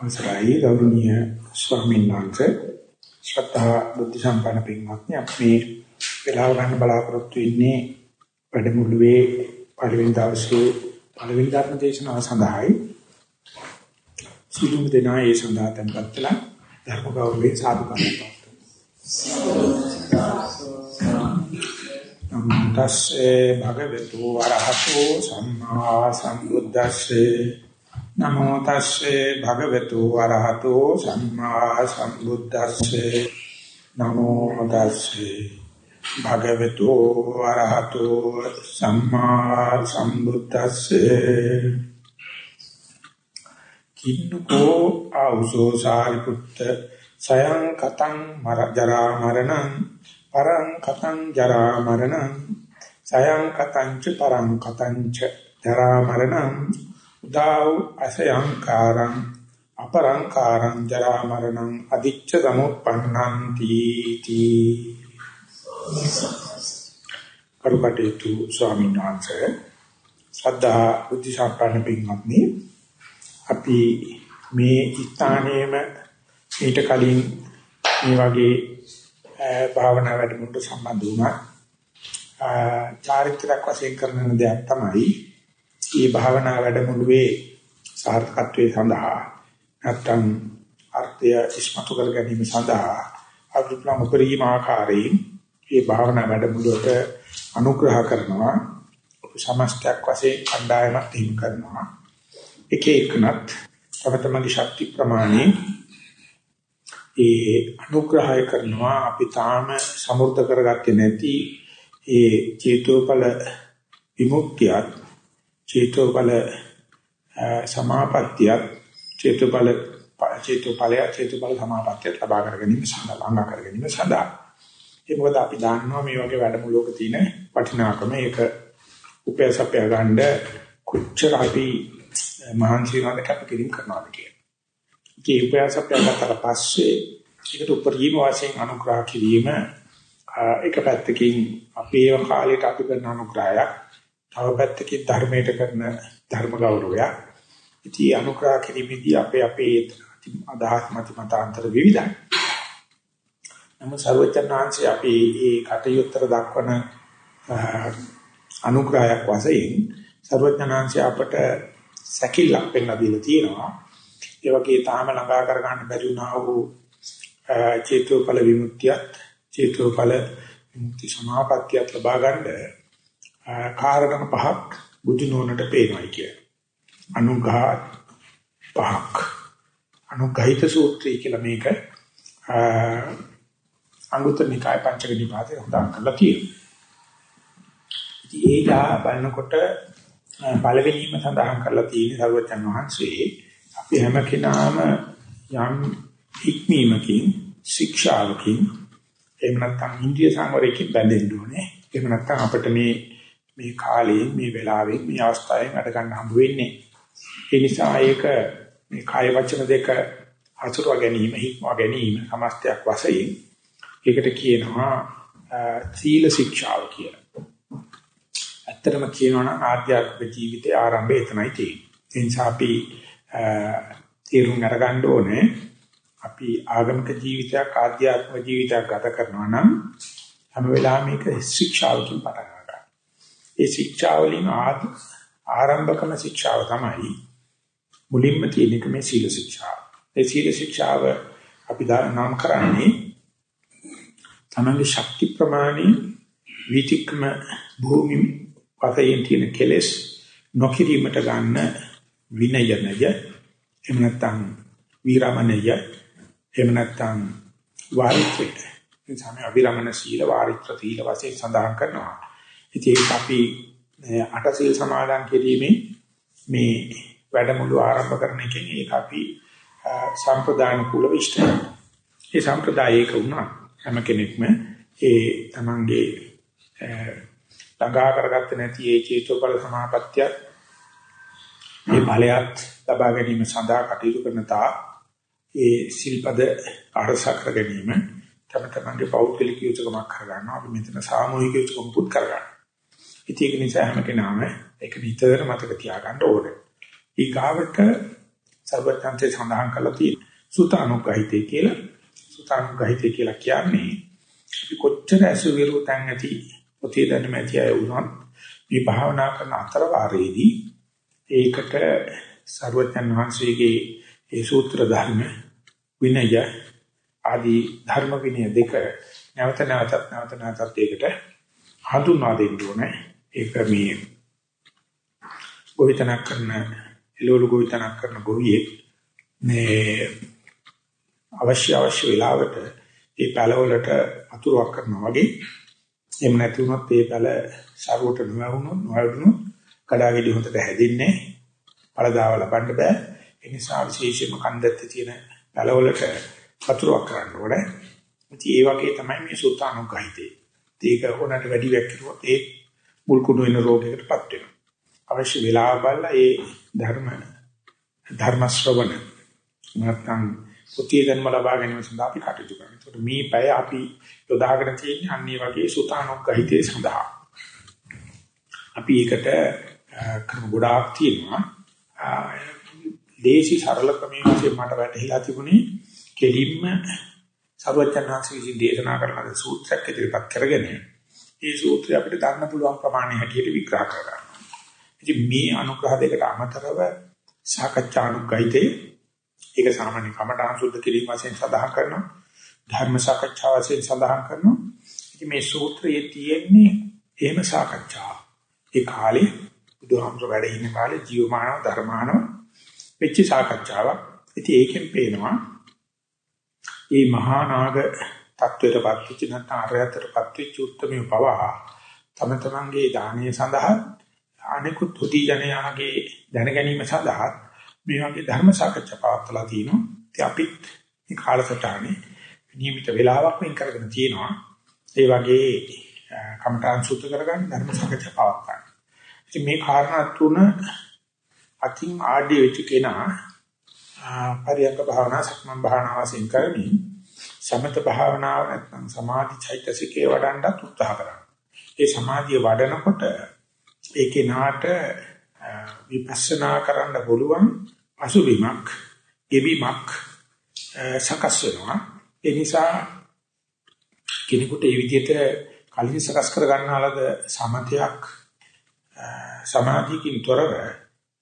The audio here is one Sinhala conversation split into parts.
අවසරයි ගෞරවනීය ස්වාමීන් වහන්සේ. ශ්‍රද්ධා බුද්ධ සම්පන්න පින්වත්නි අපි වෙලාව ගන්න බලාපොරොත්තු වෙන්නේ වැඩමුළුවේ පළවෙනි දවසේ පළවෙනි ධර්ම දේශනාව සඳහායි. සිළුම් දෙනා ඒ සඳහා tempත් වෙලා ධර්ම ගෞරවයෙන් සාදු කරනවා. නමස්සේ භගවතු වරහතෝ සම්මා සම්බුද්දස්සේ නමෝ තස්සේ භගවතු වරහතෝ සම්මා සම්බුද්දස්සේ. නමෝ තස්සේ භගවතු වරහතෝ සම්මා සම්බුද්දස්සේ. කින්නකෝ ආවසෝ සාරිපුත්ත සයං කතං මර ජරා මරණං පරං කතං ජරා මරණං සයං කතං ච පරං කතං ච ජරා මරණං උදාව් අසයංකාරං අපරංකාරං ජරා මරණං අදිච්ච සමුප්පන්නන්ති තී. කරුකටේතු ස්වාමීන් වහන්සේ ශ්‍රද්ධා බුද්ධ සම්පන්න පින්වත්නි අපි මේ ස්ථානයේම ඊට කලින් මේ වගේ භාවනා වැඩමුළු සම්බන්ධ වුණා. චාරිත්‍රාක් වශයෙන් කරන දෙයක් තමයි මේ භාවනා වැඩමුළුවේ සාර්ථකත්වයේ සඳහා නැත්තම් අර්ථය ඉස්මතු කර ගැනීම සඳහා අනුප්‍රම උපරිම ආකාරයෙන් මේ භාවනා වැඩමුළුවට අනුග්‍රහ කරනවා. සමස්තයක් වශයෙන් කණ්ඩායමක් හිම කරනවා. එක එකනත් තම තමන්ගේ ශක්ති ප්‍රමාණය ඒ අනුග්‍රහය කරනවා. අපි තාම සමෘද්ධ කරගත්තේ නැති ඒ චේතෝපල විමුක්තියත් චේතෝපල සමාපත්තිය චේතෝපල චේතෝපලය චේතෝපල සමාපත්තිය ලබා කර ගැනීම සඳහා ළඟා කර ගැනීම සඳහා. ඒ මොකද අපි දන්නවා මේ වගේ වැඩමුළුවක තියෙන වටිනාකම. ඒක උපයසපය ගන්න කොච්චර අපි මහන්සි වෙනවද කැපකිරීම කරනවද කියන. ඒ උපයසපය ගත්තට පස්සේ ඒකට උපරිම වශයෙන් අනුග්‍රහ කිරීම එක පැත්තකින් අපේ කාලයට අපි කරන අනුග්‍රහයක්. තව පැත්තකින් ධර්මයට කරන ධර්ම ගෞරවය. ඉතී අනුග්‍රහ කිරීමේදී අපේ අපේ අදහස් මත මතාන්තර විවිධයි. නමුත් සර්වචනාංශي අපි මේ කටයුත්තර දක්වන අනුග්‍රහයක් වශයෙන් සර්වචනාංශي අපට සැකිල්ලක් පෙන්ලා දීලා තියෙනවා. ඒ වගේ තාම ළඟා කර ගන්න බැරි වුණා වූ චේතෝපල විමුක්තියත් චේතෝපල විමුක්ති සමාපත්තියත් ලබා ගන්න කාරණා පහක් බුදු නෝනට පේනවායි කිය. අනුග්‍රහ පහක්. අනුග්‍රහිත සූත්‍රය කියලා මේක අංගුත්තර නිකාය පංචක නිපාතේ හොදා කරලා තියෙනවා. ඉතින් ඒලා බලනකොට පළවෙනිම සඳහන් කරලා තියෙන සර්වචන් වහන්සේ අපි හැම කෙනාම යම් ඉක්මීමකින් ශික්ෂාවකින් එහෙම නැත්නම් ඉන්ද්‍රිය සංවරයකින් බැඳෙන්න ඕනේ. එහෙම නැත්නම් අපිට මේ මේ කාලේ මේ වෙලාවේ මේ අවස්ථාවෙන් වැඩ ගන්න හම්බ වෙන්නේ. ඒ නිසා ඒක මේ කාය වචන දෙක හසුරුවා ගැනීම, හික්මවා ගැනීම සමස්තයක් වශයෙන් ඒකට කියනවා සීල ශික්ෂාව කියලා. ඇත්තටම කියනවා නම් ආධ්‍යාත්මික ජීවිතයේ ආරම්භය එතනයි තියෙන්නේ. ඒ නිසා අපි තීරුම් අරගන්න ඕනේ අපි ආගමික ජීවිතයක් ආධ්‍යාත්මික ජීවිතයක් ගත කරනවා නම් හැම වෙලාවෙම මේක ශික්ෂාවකින් පටන් ගන්නවා. ඒ ශික්ෂාවලින් ආරම්භකම ශික්ෂාව තමයි මුලින්ම තියෙන එක මේ සීල ශික්ෂාව. ඒ සීල ශික්ෂාව අපි නම් කරන්නේ තමන්ගේ ශක්ති ප්‍රමාණය විතික්ම භූමි පතයෙන් තියෙන කෙලෙස් නොකිරීමට ගන්න විනයනය එහෙම නැත්නම් විරමණය එහෙම නැත්නම් වාරිත්‍රය මේ සමය අවිරමණ සීල වාරිත්‍ර සීල වශයෙන් සඳහන් කරනවා ඉතින් ඒක අපි අට සීල් සමාදන් කිරීමේ මේ වැඩමුළු ආරම්භ කරන එකෙන් ඒක අපි සම්ප්‍රදාන කුල විශ්ත. ඒ සම්ප්‍රදායයක වුණා. හැම කෙනෙක්ම ඒ තමන්ගේ ළඟා කරගත්තේ නැති ඒ චේතෝපල සමාපත්තිය මේ ඵලයක් ලබා ගැනීම සඳහා කටයුතු කරන තා ඒ සිල්පද අරස කර ගැනීම තම තමන්ගේ පෞද්ගලික යුතුයකමක් කරගන්නවා. අපි මෙතන සාමූහික යුතුයකම් පුත් කරගන්නවා. ඉතින් ඒක නිසා හැම කෙනාම ඒක නිතර මතක තියාගන්න ඕනේ ඊගාවට සර්වඥාන්සේ සඳහන් කළා තියෙනවා. සුතානුග්‍රහිතේ කියලා. සුතානුග්‍රහිතේ කියලා කියන්නේ අපි කොච්චර ඇසුවිරු තැන් ඇති පොතේ දැනුම ඇති අය වුණත් මේ භාවනා කරන අතර වාරයේදී ඒකට සර්වඥාන් වහන්සේගේ ඒ සූත්‍ර ධර්ම විනය ආදී ධර්ම විනය දෙක නැවත නැවතත් නැවත නැවතත් ඒකට හඳුන්වා දෙන්න ඕනේ. ඒක මේ ගොවිතැනක් කරන එළවලු ගොවිතැනක් කරන ගොවියෙක් මේ අවශ්‍ය අවශ්‍ය වෙලාවට ඒ පැලවලට අතුරුවක් කරනවා වගේ එහෙම නැති වුණොත් ඒ පැල සරුවට නොවුනොත් නොවුනොත් කඩාගෙඩි හොඳට හැදින්නේ පළදාව ලබන්න බෑ. ඒ නිසා විශේෂයෙන්ම කන්දත්තේ තියෙන පැලවලට අතුරුවක් කරන්න ඕනේ. ඉතින් ඒ වගේ තමයි මේ සුත්තානුගහිතේ ඒක හොනට වැඩි වැක්කිරුවොත් ඒ මුල් කුණු වෙන රෝගයකටපත් වෙනවා අවශ්‍ය වෙලාව බලලා ඒ ධර්ම ධර්ම ශ්‍රවණ නැත්නම් පුතිය ජන්ම ලබා ගැනීම සඳහා අපි කටයුතු කරනවා. ඒකට මේ පැය අපි යොදාගෙන තියෙන්නේ අන්නේ වගේ සුතානුග්‍රහිතේ සඳහා. අපි ඒකට ක්‍රම ගොඩාක් තියෙනවා. දේශි සරල ක්‍රමයේ වශයෙන් මට වැටහිලා තිබුණේ කෙලින්ම සර්වඥාන්සේ විසින් දේශනා කරන සූත්‍රයක් ඉදිරිපත් කරගෙන ඒ සූත්‍රය අපිට ගන්න පුළුවන් ප්‍රමාණය හැටියට විග්‍රහ කරගන්න. ඉතින් මේ අනුග්‍රහ දෙකට අමතරව සාකච්ඡා අනුග්‍රහිතේ ඒක සාමාන්‍ය කමඨාන් සුද්ධ කිරීම වශයෙන් සඳහන් කරනවා. ධර්ම සාකච්ඡා වශයෙන් සඳහන් කරනවා. ඉතින් මේ සූත්‍රයේ තියෙන්නේ එහෙම සාකච්ඡා ඒ කාලේ බුදුහාමුදුර වැඩ ඉන්න කාලේ ජීවමානව ධර්මානව වෙච්ච සාකච්ඡාවක්. ඉතින් ඒකෙන් පේනවා මේ මහා නාග තත්වයටපත් වෙච්ච නැත්නම් අරයතරපත් වෙච්ච උත්තරමිය පවා තම තමන්ගේ දානීය සඳහා අනිකුත් හොදී ජනයාගේ දැන ගැනීම සඳහා මේ වගේ ධර්ම සාකච්ඡා පවත්වලා තිනවා. ඉතින් අපිත් මේ කාලසටහනේ නියමිත වේලාවක් වෙන් කරගෙන තියෙනවා. ඒ වගේ කමඨාන් සුද්ධ කරගන්න ධර්ම සාකච්ඡා පවත්වන්න. ඉතින් මේ කාරණා තුන අතින් ආඩිය වෙච්ච කෙනා පරියක භාවනා සක්මන් භාවනා වශයෙන් කරමින් සමත භාවනාව නැත්නම් සමාධි චෛතසිකේ වඩන්නත් උත්සාහ කරනවා. ඒ සමාධිය වඩනකොට ඒකේ නාට විපස්සනා කරන්න පුළුවන් අසුබිමක්, ගෙබිමක් සකස් වෙනවා. ඒ නිසා කෙනෙකුට මේ විදිහට කලින් සකස් කර ගන්නාලද සමතයක් සමාධියකින් තොරව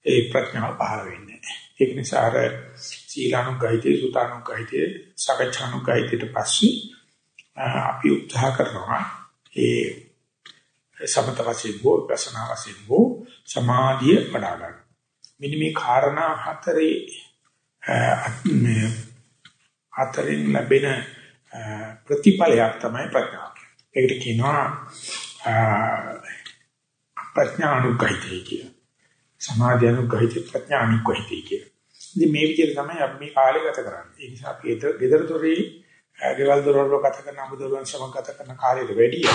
ඒ ප්‍රඥාව පහළ වෙන්නේ. ඒක නිසා අර සීලානුගායිතේ සුතානුගායිතේ සකච්ඡානුගායිතේට පස්සේ අපි උත්සාහ කරනවා ඒ සමත වශයෙන් හෝ ප්‍රසනා වශයෙන් හෝ සමාධිය වඩා ගන්න. මෙන්න මේ කාරණා හතරේ මේ හතරින් ලැබෙන ප්‍රතිඵලයක් තමයි ප්‍රඥාව. ඒකට කියනවා ප්‍රඥානුගහිතය කිය. සමාධි අනුගහිත ප්‍රඥානුගහිතය කිය. ඉතින් මේ විදිහට තමයි අපි මේ කාලය ගත කරන්නේ. ඒ නිසා අපි ගෙදර දොරේ ගෙවල් දොරවල් ගත කරන අමුදොරවන් සමග ගත කරන කාලයට වැඩිය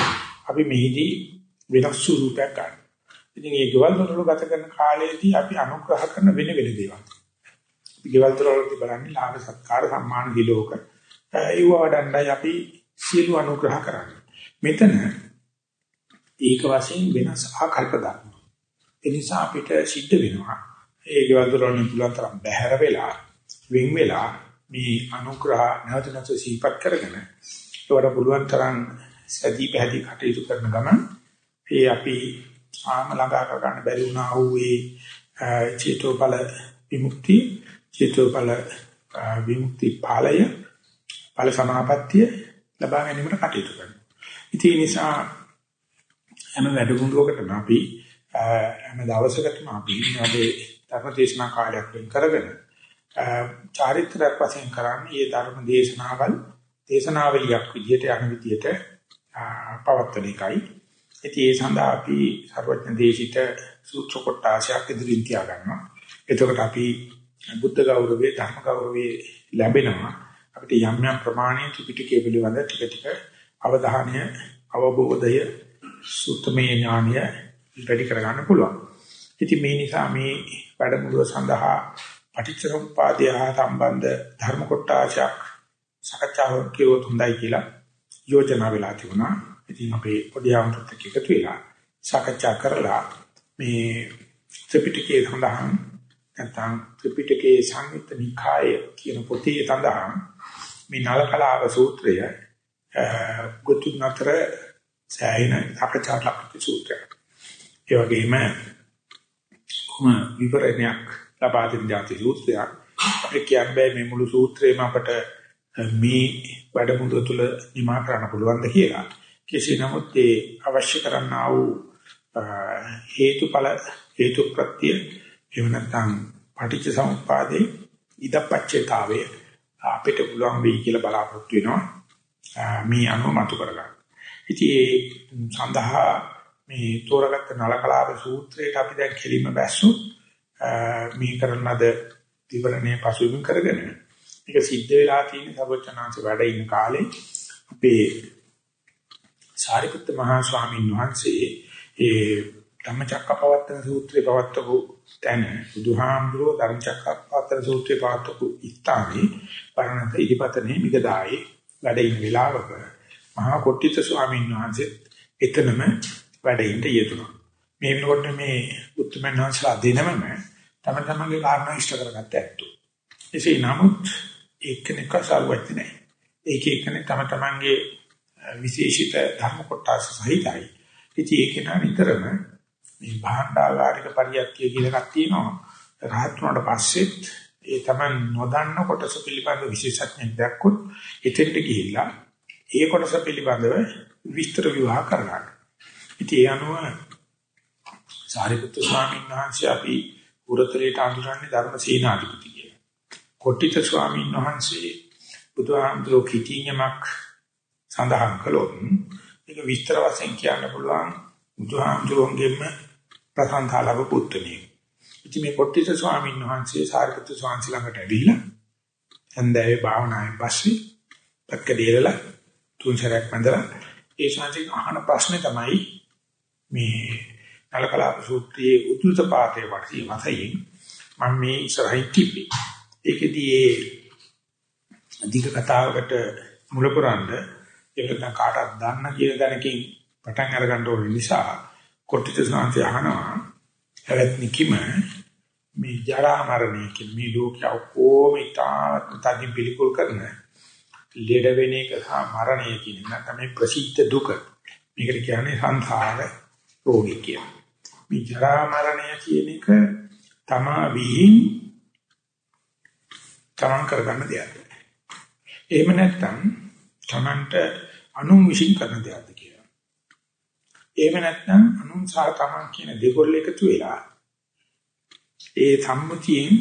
අපි මෙහිදී වෙනස් ස්වරූපයක් ගන්න. ඉතින් මේ ගෙවල් දොරවල් ගත කරන කාලයේදී අපි අනුග්‍රහ කරන වෙන වෙන දේවල්. අපි ගෙවල් දොරවල් බලන්නේ ලාභ සත්කාර සම්මාන විලෝක. ඒව වඩන්නයි අපි සියලු අනුග්‍රහ කරන්නේ. මෙතන ඒක වශයෙන් වෙනස් ආකල්ප ගන්න. ඒ නිසා අපිට සිද්ධ වෙනවා. ඒ ගෙවල් දොරවල් පුළුවන් තරම් බැහැර වෙලා වෙන් වෙලා මේ අනුග්‍රහ නැවත නැවත සිහිපත් කරගෙන ඒවට පුළුවන් තරම් සැදී පැහැදී කටයුතු කරන ගමන් ඒ අපි ආම ළඟා කර ගන්න බැරි වුණා වූ ඒ චේතෝපල විමුක්ති චේතෝපල විමුක්ති ඵලය ඵල සමාපත්තිය ලබා ගැනීමට කටයුතු කරනවා. ඉතින් ඒ නිසා හැම වැඩමුළුවකටම අපි හැම දවසකටම අපි මේ ධර්ම දේශනා කාර්යයක් වෙන් කරගෙන චාරිත්‍රාක් වශයෙන් කරන්නේ මේ ධර්ම දේශනාවල් දේශනාවලියක් විදිහට යන විදිහට පවත්වන එකයි. ඉතින් ඒ සඳහා අපි සර්වඥ දේශිත සූත්‍ර කොටාශයක් ඉදිරින් තියා ගන්නවා. එතකොට අපි බුද්ධ ගෞරවයේ ධර්ම ගෞරවයේ ලැබෙනවා. අපිට යම් යම් ප්‍රමාණයේ ත්‍රිපිටකය පිළිබඳ ටික ටික අවධානය අවබෝධය සුත්තමේ ඥානය වැඩි කර ගන්න පුළුවන්. ඉතින් මේ නිසා මේ වැඩමුළුව සඳහා පටිච්චසමුපාදය හා සම්බන්ධ ධර්ම කොටාශයක් සාකච්ඡාවක් කියවොත් හොඳයි කියලා යෝජනා වෙලා තිබුණා. ඉතින් අපේ පොඩි ආමතුත් එක්ක එකතු වෙලා සාකච්ඡා කරලා මේ ත්‍රිපිටකයේ සඳහන් නැත්නම් ත්‍රිපිටකයේ සංයුත්ත නිකාය කියන පොතේ සඳහන් මේ නලකලාව සූත්‍රය ගොතු නතර සෑයින අපචාරලක් සූත්‍රය. ඒ වගේම කොහොම විවරණයක් ලබා දෙන જાති සූත්‍රයක් අපිට කියන්නේ මේ මුළු සූත්‍රේම අපට මේ වැඩමුළු තුළ නිමා කරන්න පුළුවන් ද කියලා. කෙසේ නමුත් ඒ අවශ්‍ය කරන්නා වූ හේතුඵල හේතු ප්‍රත්‍ය එහෙම නැත්නම් පටිච්ච සමුප්පාදේ ඉදපච්චේතාවේ අපිට පුළුවන් වෙයි කියලා බලාපොරොත්තු වෙනවා මේ අනුව මතු කරගන්න. ඉතින් ඒ සඳහා මේ තෝරගත්ත නලකලාව සූත්‍රයට අපි දැන් කෙලින්ම බැස්සොත් මේ කරන ලද විවරණය පසුබිම් කරගෙන මේක සිද්ධ වෙලා තියෙන සර්වචනාංශ වැඩ ඉන්න කාලේ අපේ සාරිපුත්ත මහා ස්වාමීන් වහන්සේ ඒ ධම්මචක්කපවත්තන සූත්‍රේ පවත්වපු තැන බුදුහාමුදුරුවෝ ධම්මචක්කපවත්තන සූත්‍රේ පවත්වපු ස්ථානේ පරණත ඉදිපතනේ මිගදායේ වැඩ ඉන්න වෙලාවක මහා කොට්ටිත ස්වාමීන් වහන්සේ එතනම වැඩ ඉන්න යෙදුණා. මේ වෙනකොට මේ උත්තරමන් වහන්සේලා දෙනමම තම තමන්ගේ කාරණා ඉෂ්ට කරගත්ත ඇත්තෝ. එසේ නමුත් එක්කෙනෙක් අසාරුවත් නැහැ. ඒක එක්කෙනෙක් තම තමන්ගේ විශේෂිත ධර්ම කොටස සහිතයි. ඉතින් ඒක නා නිතරම මේ භාණ්ඩාගාරික පරියක්තිය කියලා එකක් තියෙනවා. රහත් වුණාට පස්සෙත් ඒ තමන් නොදන්න කොටස පිළිබඳ විශේෂඥයෙක් දැක්කොත් එතෙන්ට ගිහිල්ලා ඒ කොටස පිළිබඳව විස්තර විවාහ කරගන්න. ඉතින් ඒ අනුව සාරිපුත්‍ර ස්වාමීන් වහන්සේ අපි උරතලයට අඳුරන්නේ ධර්ම සීනාධිපති කියලා. කොට්ටිත ස්වාමීන් වහන්සේ බුදුහාමුදුරුවෝ කිටියමක් සඳහන් කළොත් ඒක විස්තර වශයෙන් කියන්න පුළුවන් බුදුහාමුදුරුවන්ගෙම ප්‍රසංගා ලැබ පුත්‍රණිය. ඉතින් මේ කොට්ටිත ස්වාමීන් වහන්සේ සාරිපුත්‍ර ස්වාමීන් ළඟට ඇවිල්ලා හන්දෑවේ භාවනාවෙන් පස්සේ පැක්කදීරලා තුන් සැරයක් මැදලා ඒ ශාන්තික අහන ප්‍රශ්නේ තමයි මේ නලකලාප සූත්‍රයේ උද්දුත පාඨයේ වර්තී මතයෙන් මම මේ ඉස්සරහින් තිබ්බේ. ඒකෙදී ඒ අධික කතාවකට මුල පුරන්න ඒක නැත්නම් කාටවත් දාන්න කියන දැනකින් පටන් අරගන්න ඕන නිසා කොටිත සාන්ති අහනවා හැවත්නි කිම මේ ජරා මරණය කියන මේ ලෝකය කොහොම ඉතාමත් තදින් පිළිකුල් කරන ලෙඩ වෙන එක සහ මරණය කියන එක තමයි ප්‍රසිද්ධ දුක. මේකට කියන්නේ සංසාර රෝගී කියන. මේ ජරා මරණය කියන එක තමා විහිං තමන් කරගන්න දෙයක්. එහෙම නැත්නම් තමන්ට අනුන් විශ්ින් කරන දෙයක්ද කියලා. එහෙම නැත්නම් අනුන් සහ තමන් කියන දෙකොල්ල එකතු වෙලා ඒ සම්මුතියෙන්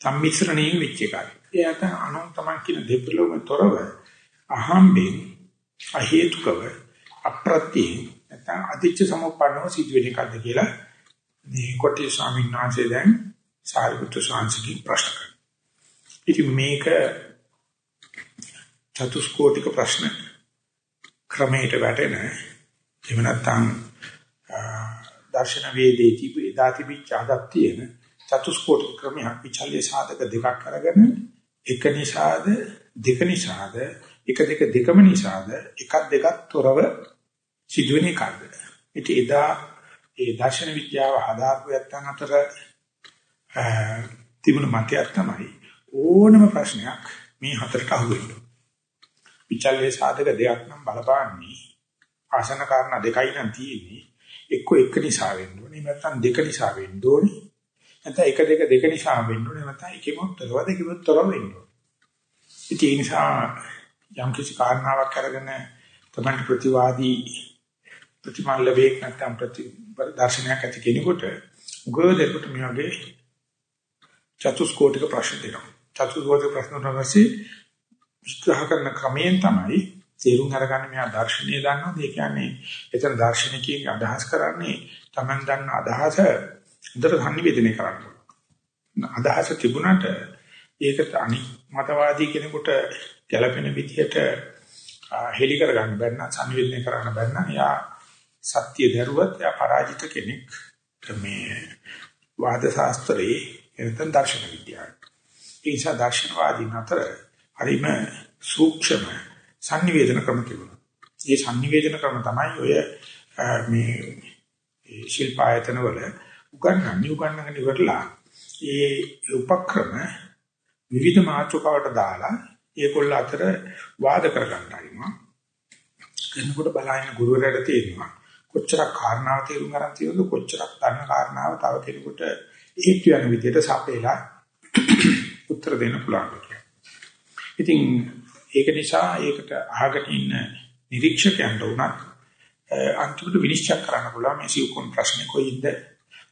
සම්මිශ්‍රණයෙන් වෙච්ච එකයි. එයාට අනුන් තමන් කියන දෙපළොම තොරව අහම්බෙන් අහේතුකව අප්‍රත්‍යයෙන් නැත්නම් අධිච්ච සමුප්පන්නව සිදුවෙන එකක්ද කියලා මේ කොටි ස්වාමීන් වහන්සේ දැන් සාරිපුත්‍ර ස්වාමීන්ගේ ප්‍රශ්න කරනවා. ඉතින් මේක චතුස්කෝටික ප්‍රශ්න ක්‍රමයට වැටෙන එහෙම නැත්නම් දර්ශන වේදේති එදාතිපිච්ච ආදක් තියෙන චතුස්කෝටික ක්‍රමයක් විචල්්‍ය සාධක දෙකක් අරගෙන එක නිසාද දෙක නිසාද එක දෙක දෙකම නිසාද එකක් දෙකක් තොරව සිදුවෙන එකක්ද? ඉතින් එදා ඒ දර්ශන විද්‍යාව හදාපු යත්තන් අතර තිබුණ මතයක් තමයි ඕනම ප්‍රශ්නයක් මේ හතරට අහු වෙනවා විචල්්‍ය සාධක දෙයක් නම් බලපාන්නේ ආසන කාරණා දෙකයි නම් තියෙන්නේ. එක්ක එක නිසා වෙන්න ඕනේ නැත්නම් දෙක නිසා වෙන්න ඕනේ. නැත්නම් එක දෙක දෙක නිසා වෙන්න ඕනේ නැත්නම් එකෙමොත් තොරව දෙකෙමොත් තොරව වෙන්න ඕනේ. ඉතින් ඒ නිසා යම් කිසි කාරණාවක් අරගෙන තමයි ප්‍රතිවාදී ප්‍රතිමාන ලැබෙක් නැත්නම් ප්‍රති දර්ශනයක් ඇති කෙනෙකුට උගෝදෙකට මේ වගේ චතුස්කෝටික ප්‍රශ්න දෙනවා. චතුස්කෝටික ප්‍රශ්න වලදී විස්තර කරන ක්‍රමයෙන් තමයි තේරුම් අරගන්න මෙහා දර්ශනීය දන්නවද? ඒ කියන්නේ එතන දාර්ශනිකයෙන් අදහස් කරන්නේ Taman දන්න අදහස හොඳට සංනිවේදනය කරන්න අදහස තිබුණාට ඒකට අනික් මතවාදී කෙනෙකුට ගැළපෙන විදිහට හෙලි කරගන්න බැන්න සංනිවේදනය කරන්න බැන්න යා සත්‍ය දරුවත් යා පරාජිත කෙනෙක් මේ වාද ශාස්ත්‍රයේ එතන දර්ශන විද්‍යාව ඒ නිසා දර්ශනවාදී අතර හරිම සූක්ෂම sannivedana ක්‍රම තිබුණා. මේ sannivedana ක්‍රම තමයි ඔය මේ ශිල්පායතන වල උගන්වන්නේ උගන්වගෙන ඉවරලා ඒ උපක්‍රම විවිධ මාතෘකාවට දාලා ඒගොල්ල අතර වාද කරගන්න හරිනවා. කෙනෙකුට බලහින්න ගුරුවරයාට තේරෙනවා කොච්චරක් කාරණාව තේරුම් ගන්න තියෙනවද කොච්චරක් දන්න කාරණාව තව කෙනෙකුට ඒත් යන විදිහට සපේලා උත්තර දෙන්න පුළුවන් කියලා. ඉතින් ඒක නිසා ඒකට අහකට ඉන්න නිරීක්ෂකයන්ට උනත් අන්තිමට විනිශ්චය කරන්න පුළුවන් මේ සිව්කොන් ප්‍රශ්නේ කොයින්ද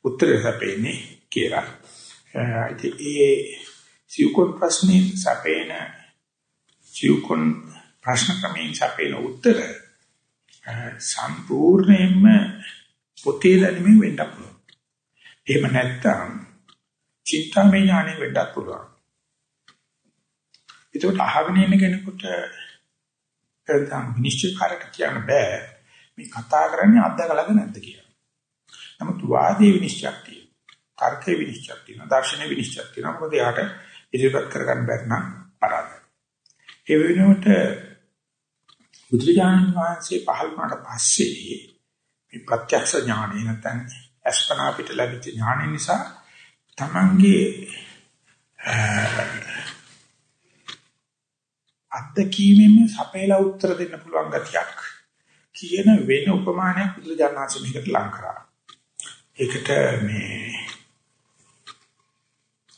උත්තරය සපේන්නේ කියලා. ඉතින් ඒ සිව්කොන් ප්‍රශ්නේ සපේන සිව්කොන් ප්‍රශ්න ක්‍රමයෙන් සපේන උත්තර සම්පූර්ණයෙන්ම පොතේ දැනුමින් වෙන්න පුළුවන්. එහෙම නැත්නම් චින්තාමය ඥානෙ වෙන්නත් පුළුවන්. ඒකට අහගෙන ඉන්න කෙනෙකුට එතන විනිශ්චයකාරට කියන්න බෑ මේ කතා කරන්නේ අත්දකලාද නැද්ද කියලා. නමුත් වාදී විනිශ්චයක් තියෙනවා. තර්කයේ විනිශ්චයක් තියෙනවා. දර්ශනයේ විනිශ්චයක් තියෙනවා. මොකද යාට ඉදිරිපත් කරගන්න බැරි නම් පරාදයි. ඒ වෙනුවට බුදුරජාණන් වහන්සේ පහළ වුණාට පස්සේ මේ ප්‍රත්‍යක්ෂ ඥානය නැත්නම් අස්පනා පිට ලැබිච්ච ඥානය නිසා තමන්ගේ අත්දැකීමෙන් සපේලා උත්තර දෙන්න පුළුවන් ගතියක් කියන වෙන උපමානයක් බුදුරජාණන් මේකට ලං කරා. ඒකට මේ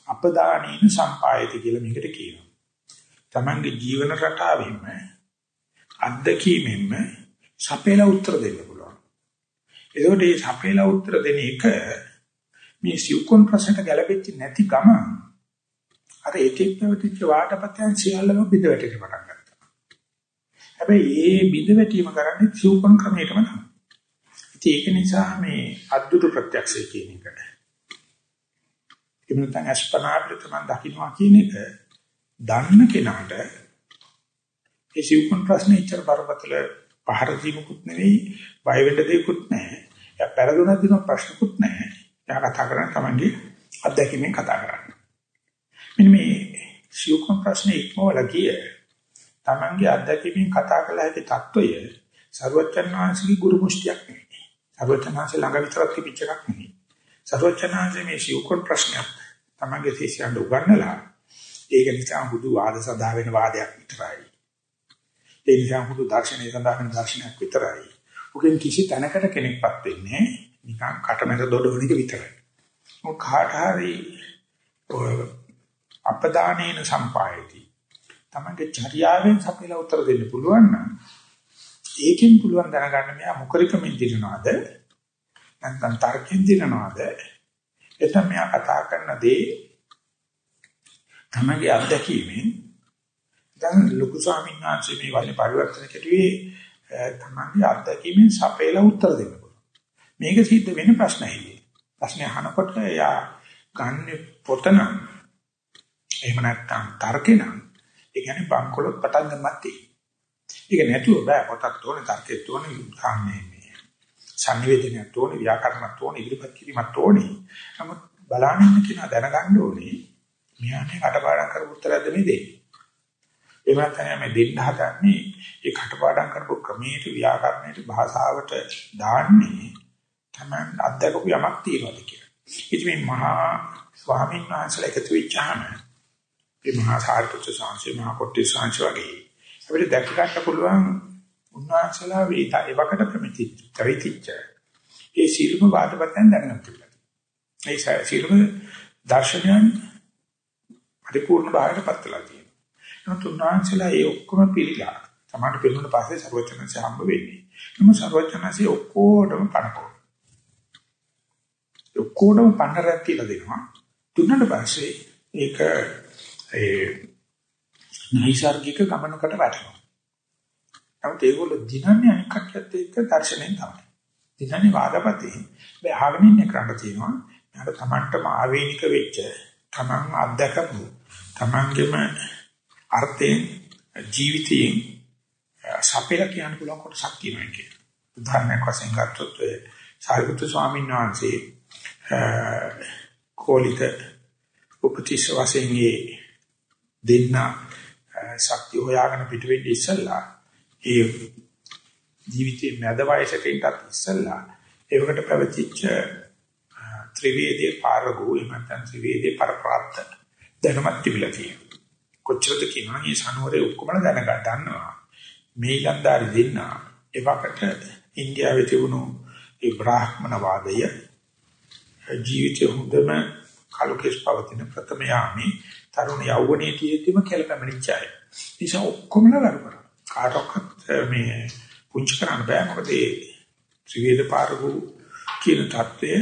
අපදානීන සම්පායති කියලා මේකට කියනවා. තමන්ගේ ජීවන රටාවෙම අත්දැකීමෙන්ම සපේලා උත්තර දෙන්න පුළුවන්. ඒකෝට මේ සපේලා උත්තර දෙන එක මේ සිව්කොන් ප්‍රශ්නට ගැලපෙච්ච නැති ගමන් අර ඒකෙක් පැවතිච්ච වාටපතයන් සියල්ලම බිඳ වැටෙන්න පටන් ගත්තා. හැබැයි ඒ බිඳ වැටීම කරන්නේ සිව්කොන් ක්‍රමයටම තමයි. ඉතින් ඒක නිසා මේ අද්දුට ප්‍රත්‍යක්ෂය කියන එකට. එමුණත් අස්පනාපිට මම දකින්නවා කියන එක දන්න කෙනාට ඒ සිව්පන් ප්‍රශ්නේ ඉච්චර බරපතල පහර දීමුකුත් නෙවෙයි, බය වෙන්න දෙයක්කුත් නැහැ. එයා පෙරදුනක් දෙන ප්‍රශ්නකුත් නැහැ. එයා කතා කරන තමන්ගේ අත්දැකීමෙන් කතා කරන්නේ. මෙන්න මේ සිව්පන් ප්‍රශ්නේ ඉක්මවලා ගිය තමන්ගේ අත්දැකීමෙන් කතා කළ හැකි தত্ত্বය සර්වචන්නාංශිකී ගුරු මුෂ්ටියක් නෙවෙයි. සර්වචන්නාංශ ළඟ විතරක් තිබිච්ච එකක් නෙවෙයි. සර්වචන්නාංශයේ මේ සිව්පන් ප්‍රශ්නයක් තමන්ගේ ශිෂ්‍යයන්ට උගන්වලා ඒක නිසා බුදු වාද සදා වෙන වාදයක් විතරයි. ඒ නිසා හුදු දර්ශනය සඳහා වෙන දර්ශනයක් විතරයි. උගෙන් කිසි තැනකට කෙනෙක්පත් වෙන්නේ නිකන් කටමැද දොඩවන එක විතරයි. මොක කාට හරි අපදානේන සම්පායති. තමන්ගේ චර්යාවෙන් සපේලා උත්තර දෙන්න පුළුවන් නම් ඒකෙන් පුළුවන් දැනගන්න මෙයා මුකරිකමින් දිනනවාද නැත්නම් තර්කෙන් දිනනවාද එතන මෙයා කතා කරන දේ තමන්ගේ අත්දැකීමෙන් දැන් ලොකු ස්වාමීන් වහන්සේ මේ වගේ පරිවර්තන කෙරුවේ තමන්ගේ අත්දැකීමෙන් සපේලා උත්තර දෙන්න පුළුවන්. මේක සිද්ධ වෙන ප්‍රශ්නයි. ප්‍රශ්නේ අහනකොට එයා ගන්න පොතන එහෙම නැත්නම් තර්කේනම් ඒ කියන්නේ බංකොලොත් පටන් ගන්නත් ඒක නැතුව බෑ පොතක් තෝරන තර්කෙත් තෝරන සාන්නේ මේ සංනිවේදනයක් තෝරන ව්‍යාකරණයක් තෝරන ඉදිරිපත් කිරීමක් තෝරන නමුත් බලන්න කියන දැනගන්න ඕනේ මෙයාට කටපාඩම් කරපු උත්තරයක්ද මේ දෙන්නේ ඒවා තමයි මේ දෙන්න හදන්නේ ඒ කටපාඩම් කරපු ක්‍රමයට ව්‍යාකරණයට භාෂාවට දාන්නේ තමයි අධ්‍යක්ෂක යමක් තියනවාද කියලා. ඉතින් මේ මහා ස්වාමීන් වහන්සේලා එකතු වෙච්චාම මේ මහා සාරිපුත්‍ර සාංශේ මහා කොට්ටේ සාංශ වගේ අපිට දැක ගන්න පුළුවන් උන්වහන්සේලා වේත එවකට ප්‍රමිතිච්ච ත්‍රිතිච්ච ඒ සීලම වාදපතෙන් දැනගන්න පුළුවන්. ඒ සීලම දර්ශනයන් පරිපූර්ණ භාවයට පත්ලා තියෙනවා. නමුත් උන්වහන්සේලා ඒ ඔක්කොම පිළිලා තමයි පිළිගන්න පස්සේ ਸਰවචනanse හම්බ වෙන්නේ. නමුත් ਸਰවචනanse ඔක්කොටම පණකෝ. ඔක්කොටම පණ රැක් කියලා දෙනවා. දුන්නට පස්සේ ඒක ඒ නයිසાર્ගික ගමනකට වැටෙනවා. නමුත් ඒගොල්ලෝ දිනන්නේ අනික් කට්ටියත් එක්ක දර්ශනයෙන් තමයි. දිනන්නේ වාදපතේ. මේ අහගෙන ඉන්න කරණ තියෙනවා. අර තමන්ටම ආවේනික වෙච්ච තමන් අත්දකපු තමන්ගේම අර්ථයෙන් ජීවිතයෙන් සපේලා කියන්න පුළුවන් කොටසක් තියෙනවා කියන්නේ. උදාහරණයක් වශයෙන් ගත්තොත් සාරිපුත්‍ර ස්වාමීන් වහන්සේ කෝලිත උපතිස්ස වශයෙන් දෙන්න ශක්තිය හොයාගෙන පිට වෙන්නේ ඉස්සල්ලා ඒ ජීවිතයේ මැද වයසට ඉඳලා ඉස්සල්ලා ඒවකට පැවතිච්ච ත්‍රිවේදයේ පාරගු එමන්තන් ත්‍රිවේදයේ පරප්‍රාප්ත දැනුමක් තිබිලා තියෙනවා. කොච්චරද කියනවා මේ සනුවරේ ඔක්කොම දැනගන්න ගන්නවා. මේ ලන්දාරි දෙන්න එවකට ඉන්දියාවේ තිබුණු ඒ බ්‍රාහ්මණ වාදය ජීවිතේ හොඳම කලුකෙස් පවතින ප්‍රථම යාමි තරුණ යෞවනයේ තියෙද්දිම කෙලපැමිණිච්චාය. නිසා ඔක්කොම නගර කරා. කාටවත් මේ පුංචි කරන්න බෑ මොකද ඒ ත්‍රිවේද පාරගු කියන தත්ත්වය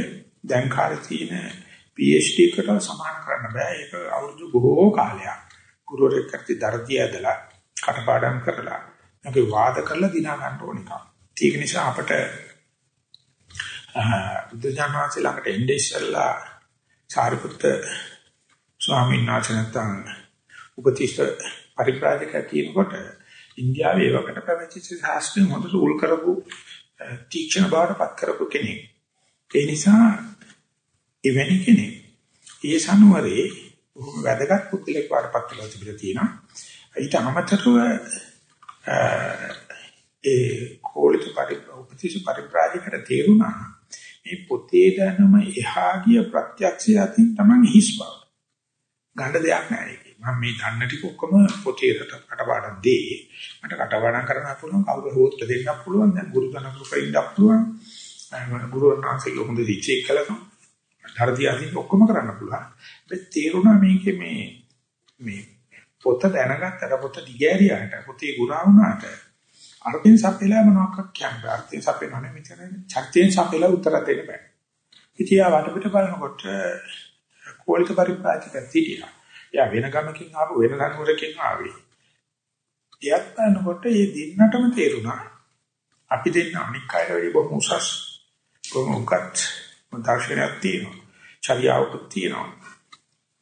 දැන් කාලේ තියෙන PhD එකට සමාන කරන්න බෑ. ඒක අවුරුදු බොහෝ කාලයක්. ගුරුවරයෙක් කරති දර්දිය ඇදලා කටපාඩම් කරලා අපි වාද කරලා දිනා ගන්න ඕන එක. ඒක නිසා අපට බුද්ධ ඥානවාසී ළඟට එන්නේ ඉස්සෙල්ලා සාරිපුත්ත ස්වාමීන් වහන්සේ නැත්තම් උපතිස්ස පරිප්‍රාජක කියනකොට ඉන්දියාවේ වකට පැවතිච්ච ශාස්ත්‍රය හොඳට උල් කරපු තීක්ෂණ බවට පත් කරපු කෙනෙක්. ඒ නිසා එවැනි කෙනෙක් ඒ සනුවරේ බොහොම වැදගත් පුද්ගලෙක් වඩපත් වෙලා තිබිලා තියෙනවා. ඊට අමතරව ඒ කෝලිත පරිප්‍රාජිත පරිප්‍රාජිකට තේරුණා මේ පොතේ දැනුම එහා ගිය ප්‍රත්‍යක්ෂය අතින් තමයි හිස් බව. ගන්න දෙයක් නැහැ ඒකේ. මම මේ දන්න ටික ඔක්කොම පොතේ කටපාඩම් දෙයි. මට කටපාඩම් කරන්න පුළුවන් කවුරු හොත් දෙන්නත් පුළුවන්. දැන් ගුරු දනකක ඉන්නත් පුළුවන්. ගුරුවරණන්සේගේ හොඳ දිච්චෙක් කළා. ධර්තිය අතින් ඔක්කොම කරන්න පුළුවන්. මේ තේරුණා මේකේ මේ මේ පොත දැනගත්තට පොත දිගෑරියාට පොතේ ගුණා වුණාට අර්ථයෙන් සපෙලා මොනවක් කියන්නේ අර්ථයෙන් සපෙනවා නෙමෙයි කියන්නේ චර්තයෙන් සපෙලා උත්තර දෙන්න බෑ. ඉතින් ආ වටපිට බලනකොට කෝලිත පරිප්‍රාජික සිටියා. එයා වෙන ගමකින් ආපු වෙන ලංගුරකින් ආවේ. එයත් බලනකොට මේ දින්නටම තේරුණා අපි දෙන්න අනික් අයට වැඩි බොහොම උසස් බොහොම උකත් දර්ශනයක් තියෙනවා. චර්යාවකුත් තියෙනවා.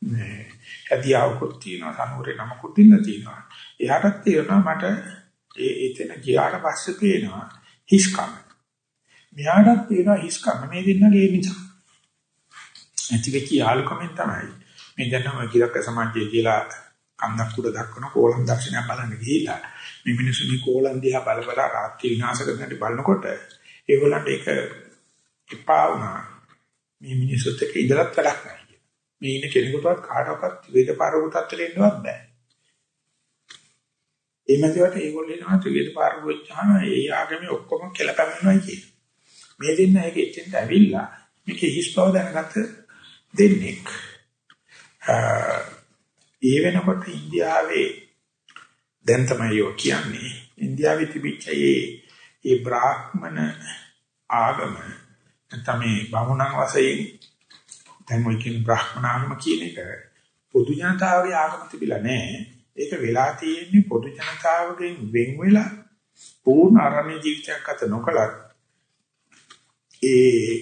නේ ඇදියාවකුත් තියෙනවා. සනුරේ නමකුත් ඉන්න තියෙනවා. එයාටත් තේරෙනවා මට ඒ එතන ගියාට පස්සේ පේනවා හිස්කම. මෙයාටත් පේනවා හිස්කම මේ දෙන්නගේ නිසා. ඇති වෙච්ච යාළුකමෙන් තමයි මේ දැනම කිරක සමාජයේ කියලා කන්දක් උඩ දක්වන කෝලම් දර්ශනයක් බලන්න ගිහිලා මේ මිනිස්සු මේ කෝලම් දිහා බල බල රාත්‍රී විනාශ කරන්නට බලනකොට ඒගොල්ලන්ට ඒක එපා වුණා. මේ මිනිස්සුත් එක්ක ඉඳලත් වැඩක් නැහැ. මේ ඉන්න කෙනෙකුටවත් කාටවත් වේදපාරක තත්ත්වෙට එන්නවත් බෑ. ඒ මැදවට ඒගොල්ලෝ එනවා ත්‍රිවිධ පාරක වෙච්චාම ඒ ආගමේ ඔක්කොම කෙලපැමිණනවා කියන. මේ දෙන්න ඒක එච්චෙන්ට ඇවිල්ලා මේක හිස් බව දැනගත්ත දෙන්නෙක්. ඒ වෙනකොට ඉන්දියාවේ දැන් තමයි යෝ කියන්නේ ඉන්දියාවේ තිබිච්ච මේ ඒ බ්‍රාහ්මණ ආගම නැත්නම් මේ බමුණන් වශයෙන් දැන් ඔය කියන බ්‍රාහ්මණ ආගම කියන එක පොදු ජනතාවගේ ආගම තිබිලා නැහැ. ඒක වෙලා තියෙන්නේ පොදු ජනතාවගෙන් වෙන් වෙලා පූර්ණ අරණ්‍ය ජීවිතයක් ගත නොකලත් ඒ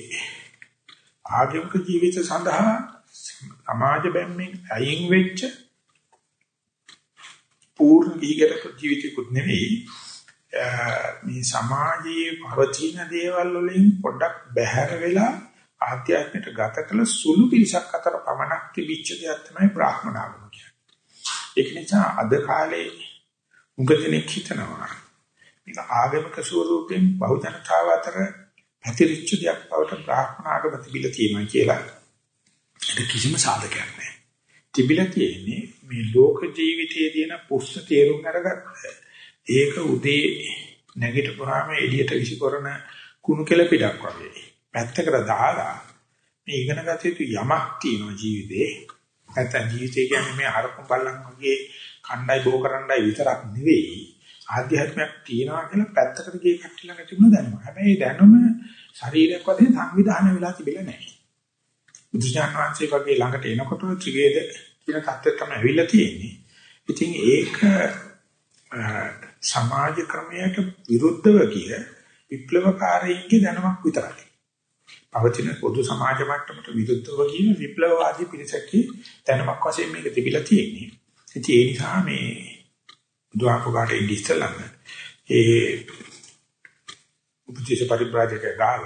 ආගමික ජීවිත සඳහා සමාජ බැම්මෙන් අයින් වෙච්ච පූර්ණ දීගට ජීවිතයකුත් නෙවෙයි මේ සමාජයේ පවතින දේවල් වලින් පොඩ්ඩක් බැහැර වෙලා ආධ්‍යාත්මයට ගත කළ සුළු පිරිසක් අතර පමණක් තිබිච්ච දෙයක් තමයි බ්‍රාහ්මණ ආගම කියන්නේ. ඒක නිසා අද කාලේ උගදෙනෙක් හිතනවා මේක ආගමික ස්වරූපයෙන් බහුජනතාව අතර පැතිරිච්ච දෙයක් බවට බ්‍රාහ්මණ ආගම තිබිලා තියෙනවා කියලා. ඒක කිසිම සාධකයක් නැහැ. තිබිලා තියෙන්නේ මේ ලෝක ජීවිතයේ තියෙන පුස්ත තේරුම් අරගත්ත ඒක උදේ නැගිටපුවාම එළියට විසිකරන කුණු කෙල පිටක් වගේ. පැත්තකට දාලා මේ ඉගෙන ගත යුතු යමක් තියෙනවා ජීවිතේ. නැත්නම් ජීවිතය කියන්නේ මේ හරකම් බල්ලන් වගේ කණ්ඩායි බෝ කරන්නයි විතරක් නෙවෙයි. ආධ්‍යාත්මයක් තියනවා කියලා පැත්තකට ගිය කට්ටිය ළඟ තිබුණ දැනුම. හැබැයි දැනුම ශරීරයක් වශයෙන් සංවිධානය වෙලා තිබෙලා නැහැ. බුදුසසුන වහන්සේ වගේ ළඟට එනකොට ත්‍රිවේද කියන தත්ත්වය තමයි ඇවිල්ලා තියෙන්නේ. ඉතින් ඒක සමාජ ක්‍රමයට විරුද්ධව කිය විප්ලවකාරීන්ගේ දැනුමක් විතරයි. පවතින පොදු සමාජ මට්ටමට විරුද්ධව කියන විප්ලවවාදී පිරිසකේ දැනුමක් වශයෙන් මේක තිබිලා තියෙන්නේ. ඉතින් ඒ නිසා මේ දුආපෝගාට ඉඳිස්සලන්න ඒ උපදේශ පරිබ්‍රාජක ගාව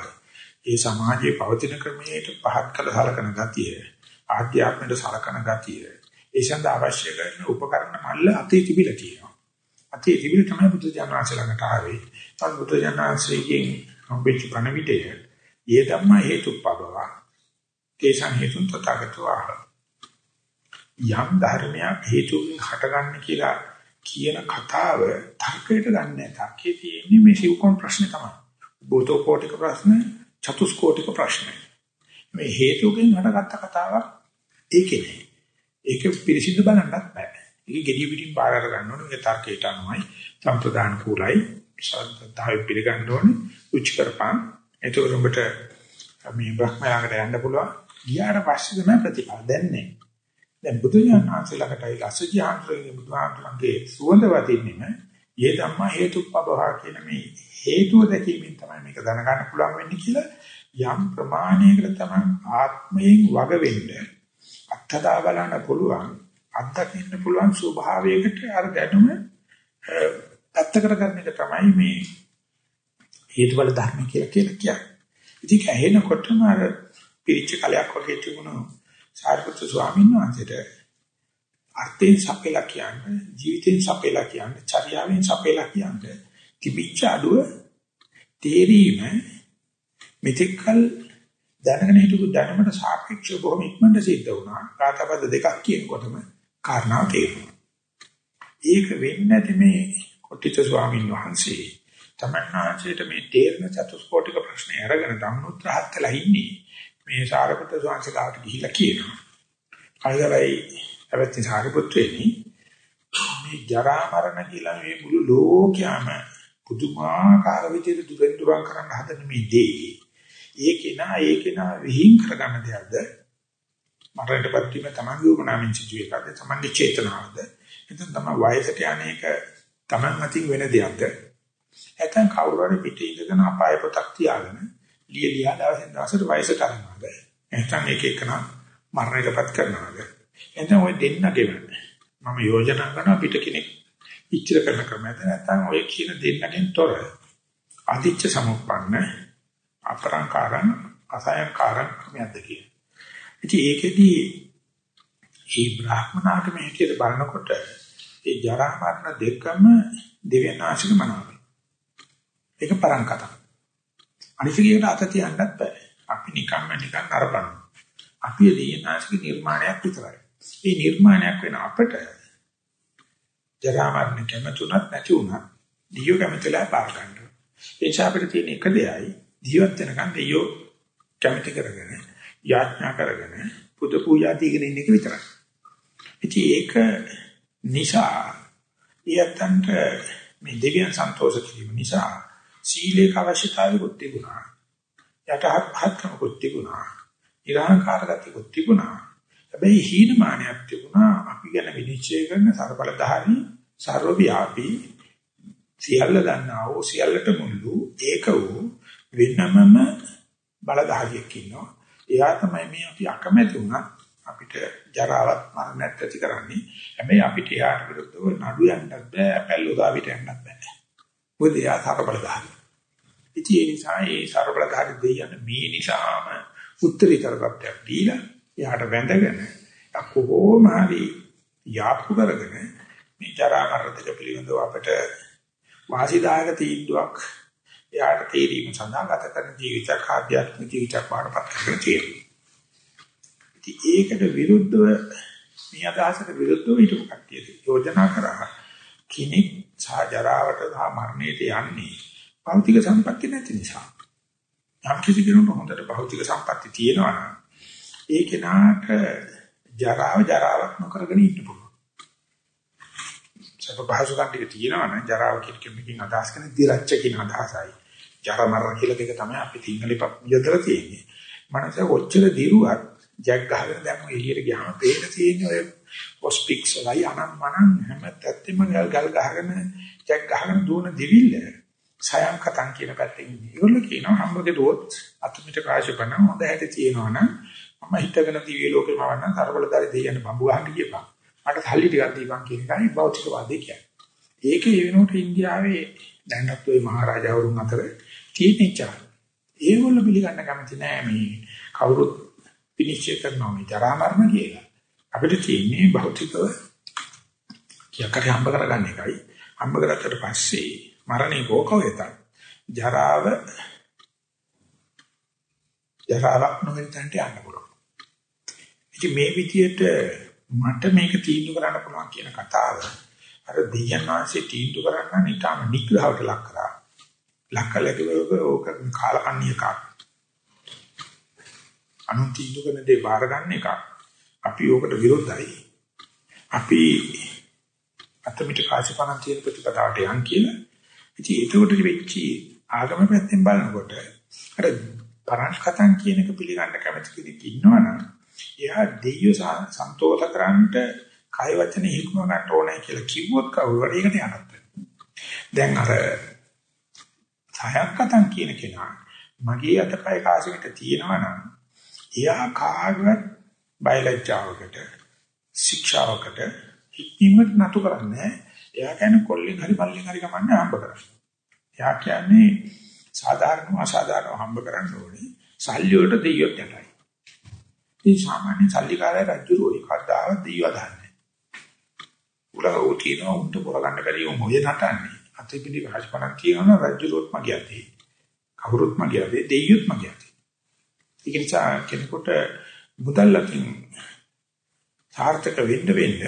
ඒ සමාජයේ පවතින ක්‍රමයට පහත් කළ සලකන ගතිය ආධ්‍යාත්මයට සලකන ගතිය ඒ සඳහා අවශ්‍ය කරන උපකරණ මල්ල අතේ තිබිලා තියෙනවා අතේ තිබිලා තමයි බුදු දඥාන්සේ ළඟට ආවේ තත් බුදු දඥාන්සේගෙන් හම්බෙච්ච ප්‍රණවිතය ඒ ධම්ම හේතුප්පබව තේසං හේතුන් තථාගතෝ ආහ. යම් ධර්මයක් හේතුකින් හටගන්න කියලා කියන කතාව තර්කයට ගන්න නැහැ. තර්කයේ තියෙන්නේ මේ සිව්කොන් ප්‍රශ්නේ තමයි. බෝතෝ කෝටික ප්‍රශ්න, චතුස්කෝටික ප්‍රශ්න. මේ හේතුකින් හටගත්ත කතාවක් ඒකේ නෑ. ඒක පිළිසිදු බලන්නත් බෑ. ඒක gediy pitin පාර කර ගන්න ඕනේ. ඒ තර්කයට අනුවයි සම්ප්‍රදාන කුලයි ශ්‍රද්ධාව පිළිගන්න ඕනේ. උච්ච කරපන්. එතකොට උඹට මේ බ්‍රහ්මයාකට යන්න පුළුවන්. ගියාට පස්සේ තමයි ප්‍රතිඵල දැන්නේ. දැන් බුදුන් වහන්සේලාටයි අසජාන්තරගේ බුදුහාමුදුරන්ගේ සුවඳ වදින්නේම ඒ ධම්මා හේතුප්පවහා කියන මේ හේතුව දැකීමෙන් තමයි මේක දැනගන්න පුළුවන් වෙන්නේ කියලා යම් ප්‍රමාණයකට තමයි ආත්මයෙන් වග වෙන්න අත්දා බලන්න පුළුවන් අත්දකින්න පුළුවන් ස්වභාවයකට අර දැනුම පැත්තකට කරන එක තමයි මේ හේතුඵල ධර්ම කියලා කියන්නේ. ඉතින් ඇහෙනකොටම අර පිරිච්ච කලයක් වගේ තිබුණා සාරිපුත්‍ර ස්වාමීන් වහන්සේට අර්ථයෙන් සපෙලා කියන්නේ ජීවිතයෙන් සපෙලා කියන්නේ චර්යාවෙන් සපෙලා කියන්නේ තිබිච්ච අඩුව තේරීම මෙතෙක්කල් දැනගෙන හිටපු දැනුමට සාපේක්ෂව බොහොම ඉක්මනට සිද්ධ වුණා. කාටපද දෙකක් කියනකොටම කාරණාව තේරුණා. ඒක වෙන්නේ නැති මේ කොටිත ස්වාමීන් වහන්සේ තමන්නාචේට මේ තේරණ චතුස්කෝටික ප්‍රශ්නේ අරගෙන ධම්මොත්‍රාහත් කළා ඉන්නේ. මේ සාරපුත්‍ර ස්වාමීන් වහන්සේ ගිහිල්ලා කියනවා. කල්ගරයි අවත්ති සාරිපුත්‍රයනි මේ ජරා මරණ කියලා මේ මුළු ලෝකයම පුදුමාකාර විදිහට දුරෙන් දුරන් කරන්න හදන මේ දේ. ඒකේ නා ඒකේ නා විහිං කරගන්න දෙයක්ද? මරණයටපත් වීම තමන්ගේ උපනාමින් සිදු එකද? තමන්ගේ චේතනාවද? එතන තමයි වයසට යන්නේක තමන් අතින් වෙන දෙයක්ද? නැත්නම් කවුරු හරි පිටේ ඉඳගෙන අපාය පොතක් තියාගෙන ලියලියා දවසින් දවසට වයසට යනවාද? නැත්නම් එක එකන මරණයටපත් කරනවාද? එතන ඔය දෙන්නගෙම මම යෝජනා කරනවා පිට කෙනෙක් ඉච්චර කරන ක්‍රමයද නැත්නම් ඔය කියන දෙන්නගෙන් තොර අතිච්ච සමුප්පන්න අපරංකාරං අසයන්කාරං ක්‍රමයක්ද කියන. ඉතින් ඒකෙදී මේ බ්‍රාහ්මනාට මේ හැටියට බලනකොට ඒ ජරා මරණ දෙකම දෙවියන්ාශික මනාවයි. ඒක පරංකත. අනිසිකේට අත තියන්නත් බෑ. අපි නිකම්ම නිකන් අරපන. අපි දෙවියන්ාශික නිර්මාණයක් විතරයි. මේ නිර්මාණයක් වෙන අපට ජරා මරණ කැමතුණත් නැති වුණත් දියෝ කැමතිලා පාර ගන්නවා. ඒ නිසා අපිට තියෙන එක දෙයයි ජීවත් වෙනකන් දියෝ කැමති කරගෙන යාඥා කරගෙන පුද පූජා දීගෙන ඉන්න එක විතරයි. ඉතින් ඒක නිසා ඊයන්ට මේ දෙවියන් සන්තෝෂ කිරීම නිසා සීලේක අවශ්‍යතාවයකුත් තිබුණා. යටහත්කමකුත් තිබුණා. ඉරාහකාර ගතිකුත් තිබුණා. හැබැයි හීනමානයක් තිබුණා අපි ගැන විනිශ්චය කරන සර්වබලධාරී සර්වව්‍යාපී සියල්ල දන්නා වූ සියල්ලට මුළු ඒක වූ වෙනමම බලධාරියෙක් ඉන්නවා. එයා තමයි මේ අපි අකමැති වුණා අපිට ජරාවත් මරණත් ඇති කරන්නේ. හැබැයි අපිට එයාට විරුද්ධව නඩු යන්නත් බෑ, පැල්ලෝ දාවිට යන්නත් බෑ. මොකද එයා සරබලධාරී. ඉතින් ඒ නිසා ඒ සරබලධාරී දෙයයන් මේ නිසාම උත්තරීතර තත්ත්වයක් දීලා එයාට වැඳගෙන කොහොම හරි යාප්පු කරගෙන මේ ජරා මරණ දෙක පිළිබඳව අපට වාසිදායක තීන්දුවක් එයාට තීරීම සඳහා ගත කරන ජීවිතයක් ආධ්‍යාත්මික ජීවිතයක් වඩපත් කරගෙන තියෙනවා. ඉතින් ඒකට විරුද්ධව මේ අදහසට විරුද්ධව හිටපු කට්ටිය යෝජනා කරා කෙනෙක් සාජරාවට සහ මරණයට යන්නේ භෞතික සම්පත්‍ය නැති නිසා. යම් කිසි කෙනෙකුට හොඳට භෞතික සම්පත්‍ය තියෙනවා නම් ඒ කෙනාට ජරාව ජරාවක් නොකරගෙන ඉන්න පුළුවන්. සබ පහසුකම් ටික තියෙනවා නම් ජරාව කිරිකෙමින් අදහස් කරන දිරච්ච කියන අදහසයි. ජරා මරණ කියලා දෙක තමයි අපි සිංහලෙ යදලා තියෙන්නේ. මනස ඔච්චර දිරුවක් ජැක් ගහගෙන දැන් එළියට ගියාම පේන තියෙන්නේ ඔය ඔස්පික්ස් වලයි අනන් මනන් හැම තැත්තෙම ගල් ගල් ගහගෙන ජැක් ගහගෙන දුවන දිවිල්ල සයන් කතන් කියන පැත්තෙන් ඉන්නේ. ඒගොල්ලෝ කියනවා හම්බගේ දුවොත් අතුමිට කාශපණ හොඳ හැටි තියෙනවා නම් මම හිතගෙන දිව්‍ය ලෝකෙම වන්න තරබලදාරි දෙයයන් බම්බු ගහන්න ගියපන්. මට සල්ලි ටිකක් දීපන් කියන එකයි භෞතිකවාදී කියන්නේ. ඒකේ වෙනකොට ඉන්දියාවේ දැනටත් ওই මහරජාවරුන් අතර තියෙනචා. ඒගොල්ලෝ පිළිගන්න කැමති නෑ මේ කවුරුත් විනිශ්චය කරනවා මේ ජරා මරණ කියලා. අපිට තියෙන්නේ භෞතිකව කියකට හම්බ කරගන්න එකයි. හම්බ කරගත්තට පස්සේ මරණේ කෝකවෙත ජරාව ජරාවක් නොවෙන තැනට යන්න පුළුවන්. ඉතින් මේ විදියට මට මේක තීන්දුව කරන්න පුළුවන් කියන කතාව අර දෙයයන් වාසේ තීන්දුව කරන්න නිතාම නිග්‍රහවට ලක් කරා. ලක්කලකවක ඕක කාලකන්ණිය එකක්. අනු තීන්දුව කරන දේ බාර ගන්න එකක්. අපි ඕකට විරුද්ධයි. අපි අතමිට කාසිපණන් තියෙන ප්‍රතිපදාවට යන් කියලා. ඉතින් ඒකට වෙච්චි ආගම පැත්තෙන් බලනකොට අර පරංශකතන් කියන එක පිළිගන්න කැමති කෙනෙක් ඉන්නවනම් එයා දෙයියෝ සන්තෝෂ කරන්නට කය වචන හික්ම ගන්න ඕනේ කියලා කිව්වොත් කවුරු හරි ඒකට යනත් දැන් අර සයන්කතන් කියන කෙනා මගේ අතපය කාසිකට තියෙනවනම් එයා කාගවත් බයලජ්ජාවකට ශික්ෂාවකට හික්මීමකට නතු කරන්නේ එයා කියන්නේ කොල්ලෙන් හරි පල්ලෙන් හරි ගමන්නේ හම්බ කරන්නේ එයා කියන්නේ සාධාරණව අසාධාරණව හම්බ කරන්න ඕනේ. සල්ලි වලට දෙයියොත් යටයි. මේ සාමාන්‍ය සල්ලිකාරය රජුරෝ එකදාව දෙයියව දාන්නේ උලා උටින උන්ට කරගන්න බැරි උන් ඔය නටන්නේ. අතේ පිළි රාජපණක් කියනවා රජුරොත් මගියදී කවුරුත් මගියදී දෙයියොත් මගියදී ඒක නිසා කෙනෙකුට මුදල්ලකින් සාර්ථක වෙන්න වෙන්න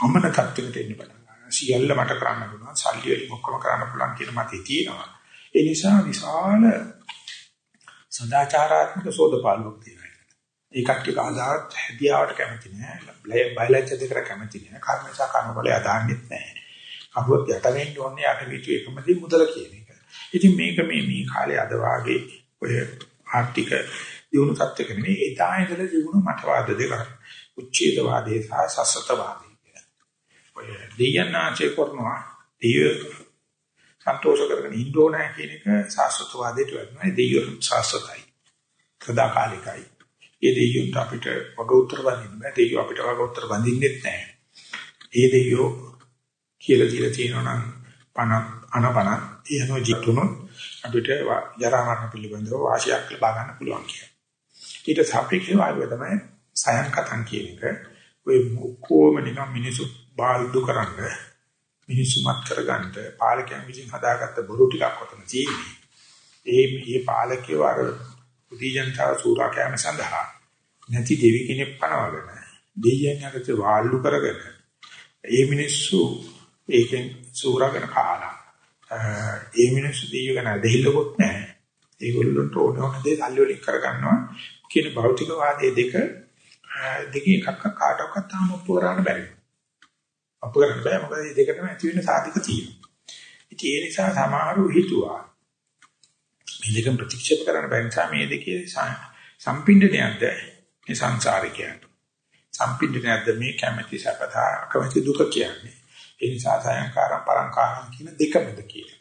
අමන තත්ත්වයකට එන්න පටන් ගන්නවා. සියල්ල මට කරන්න පුළුවන්, සල්ලි වලින් ඔක්කොම කරන්න පුළුවන් කියන මතය තියෙනවා. ඒ නිසා විශාල සදාචාරාත්මක සෝදපාලුවක් තියෙනවා. ඒකට ආදාත් හැදියාවට කැමති නෑ. බයලජ්‍ය දෙකට කැමති නෑ. කර්මසා කර්මවල අදාන්නෙත් නෑ. කවුරුත් යට වෙන්න ඕනේ යට විතු එකමදී මුදල කියන එක. ඉතින් මේක මේ මේ කාලේ අද වාගේ ඔය ආර්ථික දියුණු තත්ත්වයක නෙමෙයි එදා ඉඳලා දියුණු මතවාද දෙක. උච්ඡේදවාදී සහ සස්සතවාදී. ඔය දෙයනාචේ කරනවා දෙය සන්තෝෂ කරගෙන ඉන්න ඕනේ කියන එක සාස්වතවාදයට වෙනවා. දෙයියෝ සාස්වතයි. සදාකාලිකයි. ඒ දෙයියන්ට අපිට වග උත්තර බඳින්න බෑ. දෙයියෝ අපිට වග උත්තර බඳින්නෙත් නැහැ. ඒ දෙයියෝ කියලා දීලා තියෙනවා නම් පණ අනපන එනවා ජීතුනොත් අපිට ජරා මරණ පිළිබඳව වාසියක් ලබා ගන්න පුළුවන් කියලා. ඊට සාපේක්ෂව ආයෙ තමයි සයන් කතන් කියන එක. ඔය කොහොම නිකන් මිනිසු බාල්දු කරන්න මිනිසු මත් කරගන්න පාලකයන් විසින් හදාගත්ත බොරු ටිකක් වතන තියෙන්නේ. ඒ මේ පාලකයෝ අර උදීජනතාව සූරා කෑම සඳහා නැති දෙවි කෙනෙක් පනවගෙන දෙයියන් යකට වාල්ලු කරගෙන ඒ මිනිස්සු ඒකෙන් සූරාගෙන කාලා. ඒ මිනිස්සු දෙයියෝ ගැන දෙහිල්ලකොත් නැහැ ඒගොල්ලන්ට ඕන ඕන දේ සල්ලි වලින් කරගන්නවා. කියන භෞතිකවාදයේ දෙක දෙකේ එකක් කාටවත් තාම ඔප්පු කරන්න බැරි. අප කරන්න බෑ. මොකද මේ දෙකටම ඇති වෙන සාධක තියෙනවා. ඉතින් ඒ නිසා සමහරව හිතුවා මේ දෙක ප්‍රතික්ෂේප කරන්න බැරි නිසා මේ දෙකේ සම්පින්ඩනයක්ද? මේ සංසාරිකයන්ට. සම්පින්ඩනයක්ද? මේ කැමැති සපතා කැමැති දුක කියන්නේ. ඒ නිසා සයන්කාරම් පරංකාරම් කියන දෙකමද කියලා.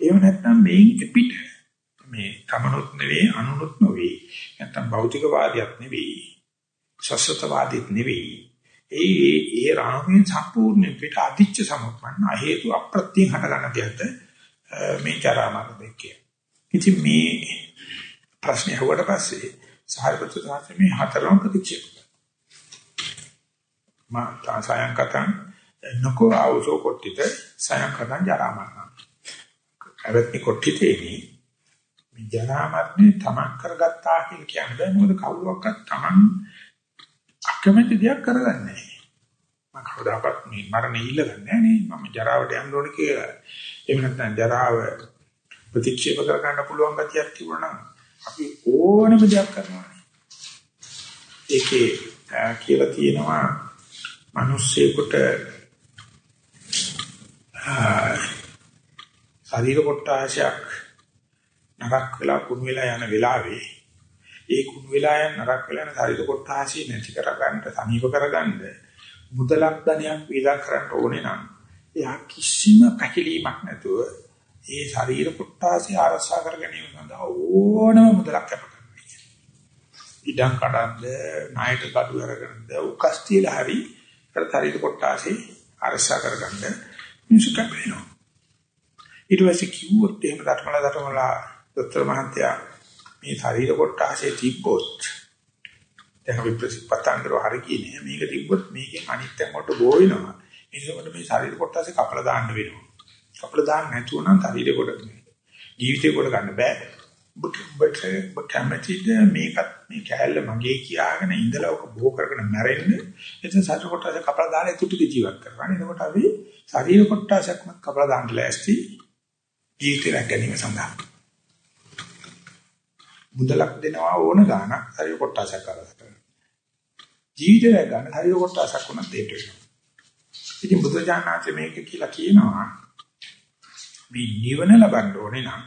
එහෙම නැත්නම් මේන් එපිට මේ තමනුත් නෙවෙයි අනුනුත් නෙවෙයි නැත්නම් භෞතිකවාදියක් නෙවෙයි සස්සතවාදිත් නෙවෙයි. ඒ ඒ රාමයෙන් සම්පූර්ණ පිට අධිච්ච සමුප්පන්න හේතු අප්‍රත්‍යයෙන් හටගන්න දෙයක්ද මේ ජරා මරණ දෙකේ ඉතින් මේ ප්‍රශ්නේ අහුවට පස්සේ සාහිත්‍ය සාහිත්‍ය මේ හතරම ප්‍රතික්ෂේප මා තාසයන් කතන් නකෝ ආවසෝ කොට්ටිත සයන් කතන් ජරා මරණ අවත්නි කොට්ටිතේනි මේ ජරා මරණය තමන් කරගත්තා කියලා කියන්නේ මොකද කවුරක්වත් තමන් අකමැති දෙයක් කරගන්නේ නැහැ මම කවදාකවත් මේ මරණය ඉල්ලගන්නේ නැහැ නේ මම ජරාවට යන්න ඕනේ කියලා. එහෙම නැත්නම් ජරාව ප්‍රතික්ෂේප කර ගන්න පුළුවන් ගතියක් තිබුණා නම් අපි ඕනම දෙයක් කරනවා. ඒකේ කියලා තියෙනවා මිනිස්සෙකුට ශරීර කොටාශයක් නරක් වෙලා කුණු වෙලා යන වෙලාවේ ඒ කුණු වෙලා යන නරක් වෙලා යන ශරීර කොටාශය නැති කරගන්න සනීප කරගන්න මුදලක් ධනයක් වීදා කරන්න ඕනේ නම් එයා කිසිම පැකිලීමක් නැතුව ඒ ශරීර කොටාසි ආරසා කර ගැනීම සඳහා ඕනම මුදලක් කැප කරනවා. ඉඩම් කඩන්ද ණයට කඩු අරගෙනද උකස් තියලා හරි කර ශරීර කොටාසි ආරසා කරගන්න මිනිස්සු කැපෙනවා. ඊට පස්සේ කිව්වොත් එහෙම දඩමල දඩමල දොස්තර මහත්තයා මේ ශරීර කොටාසේ තිබ්බොත් දැන් අපි ප්‍රතිපත්තන්තර හරි කියන්නේ මේක තිබ්බොත් මේකෙන් අනිත් තැන් වලට බෝ වෙනවා. ඒකෝට මේ ශරීර කොටාසේ කපලා දාන්න වෙනවා. කපලා දාන්න නැතුව නම් ශරීරේ කොට ජීවිතේ කොට ගන්න බෑ. ඔබ ඔබ කැමැතිද මේකත් මේ කෑල්ල මගේ කියාගෙන ඉඳලා ඔක බෝ කරගෙන මැරෙන්න එතන ශරීර කොටස කපලා දාලා ඒ තුටි ජීවත් කරනවා. එතකොට අපි ශරීර කොටසක් කපලා දාන්න ලෑස්ති ජීවිතය ගැනීම සඳහා. මුදලක් දෙනවා ඕන ගානක් ශරීර කොටසක් කරලා. ජීවිතය ගන්න ශරීර කොටසක් උනත් දෙට වෙනවා. ඉතින් බුදුජානනාංශ මේක කියලා කියනවා මේ නිවන ලබන්න ඕනේ නම්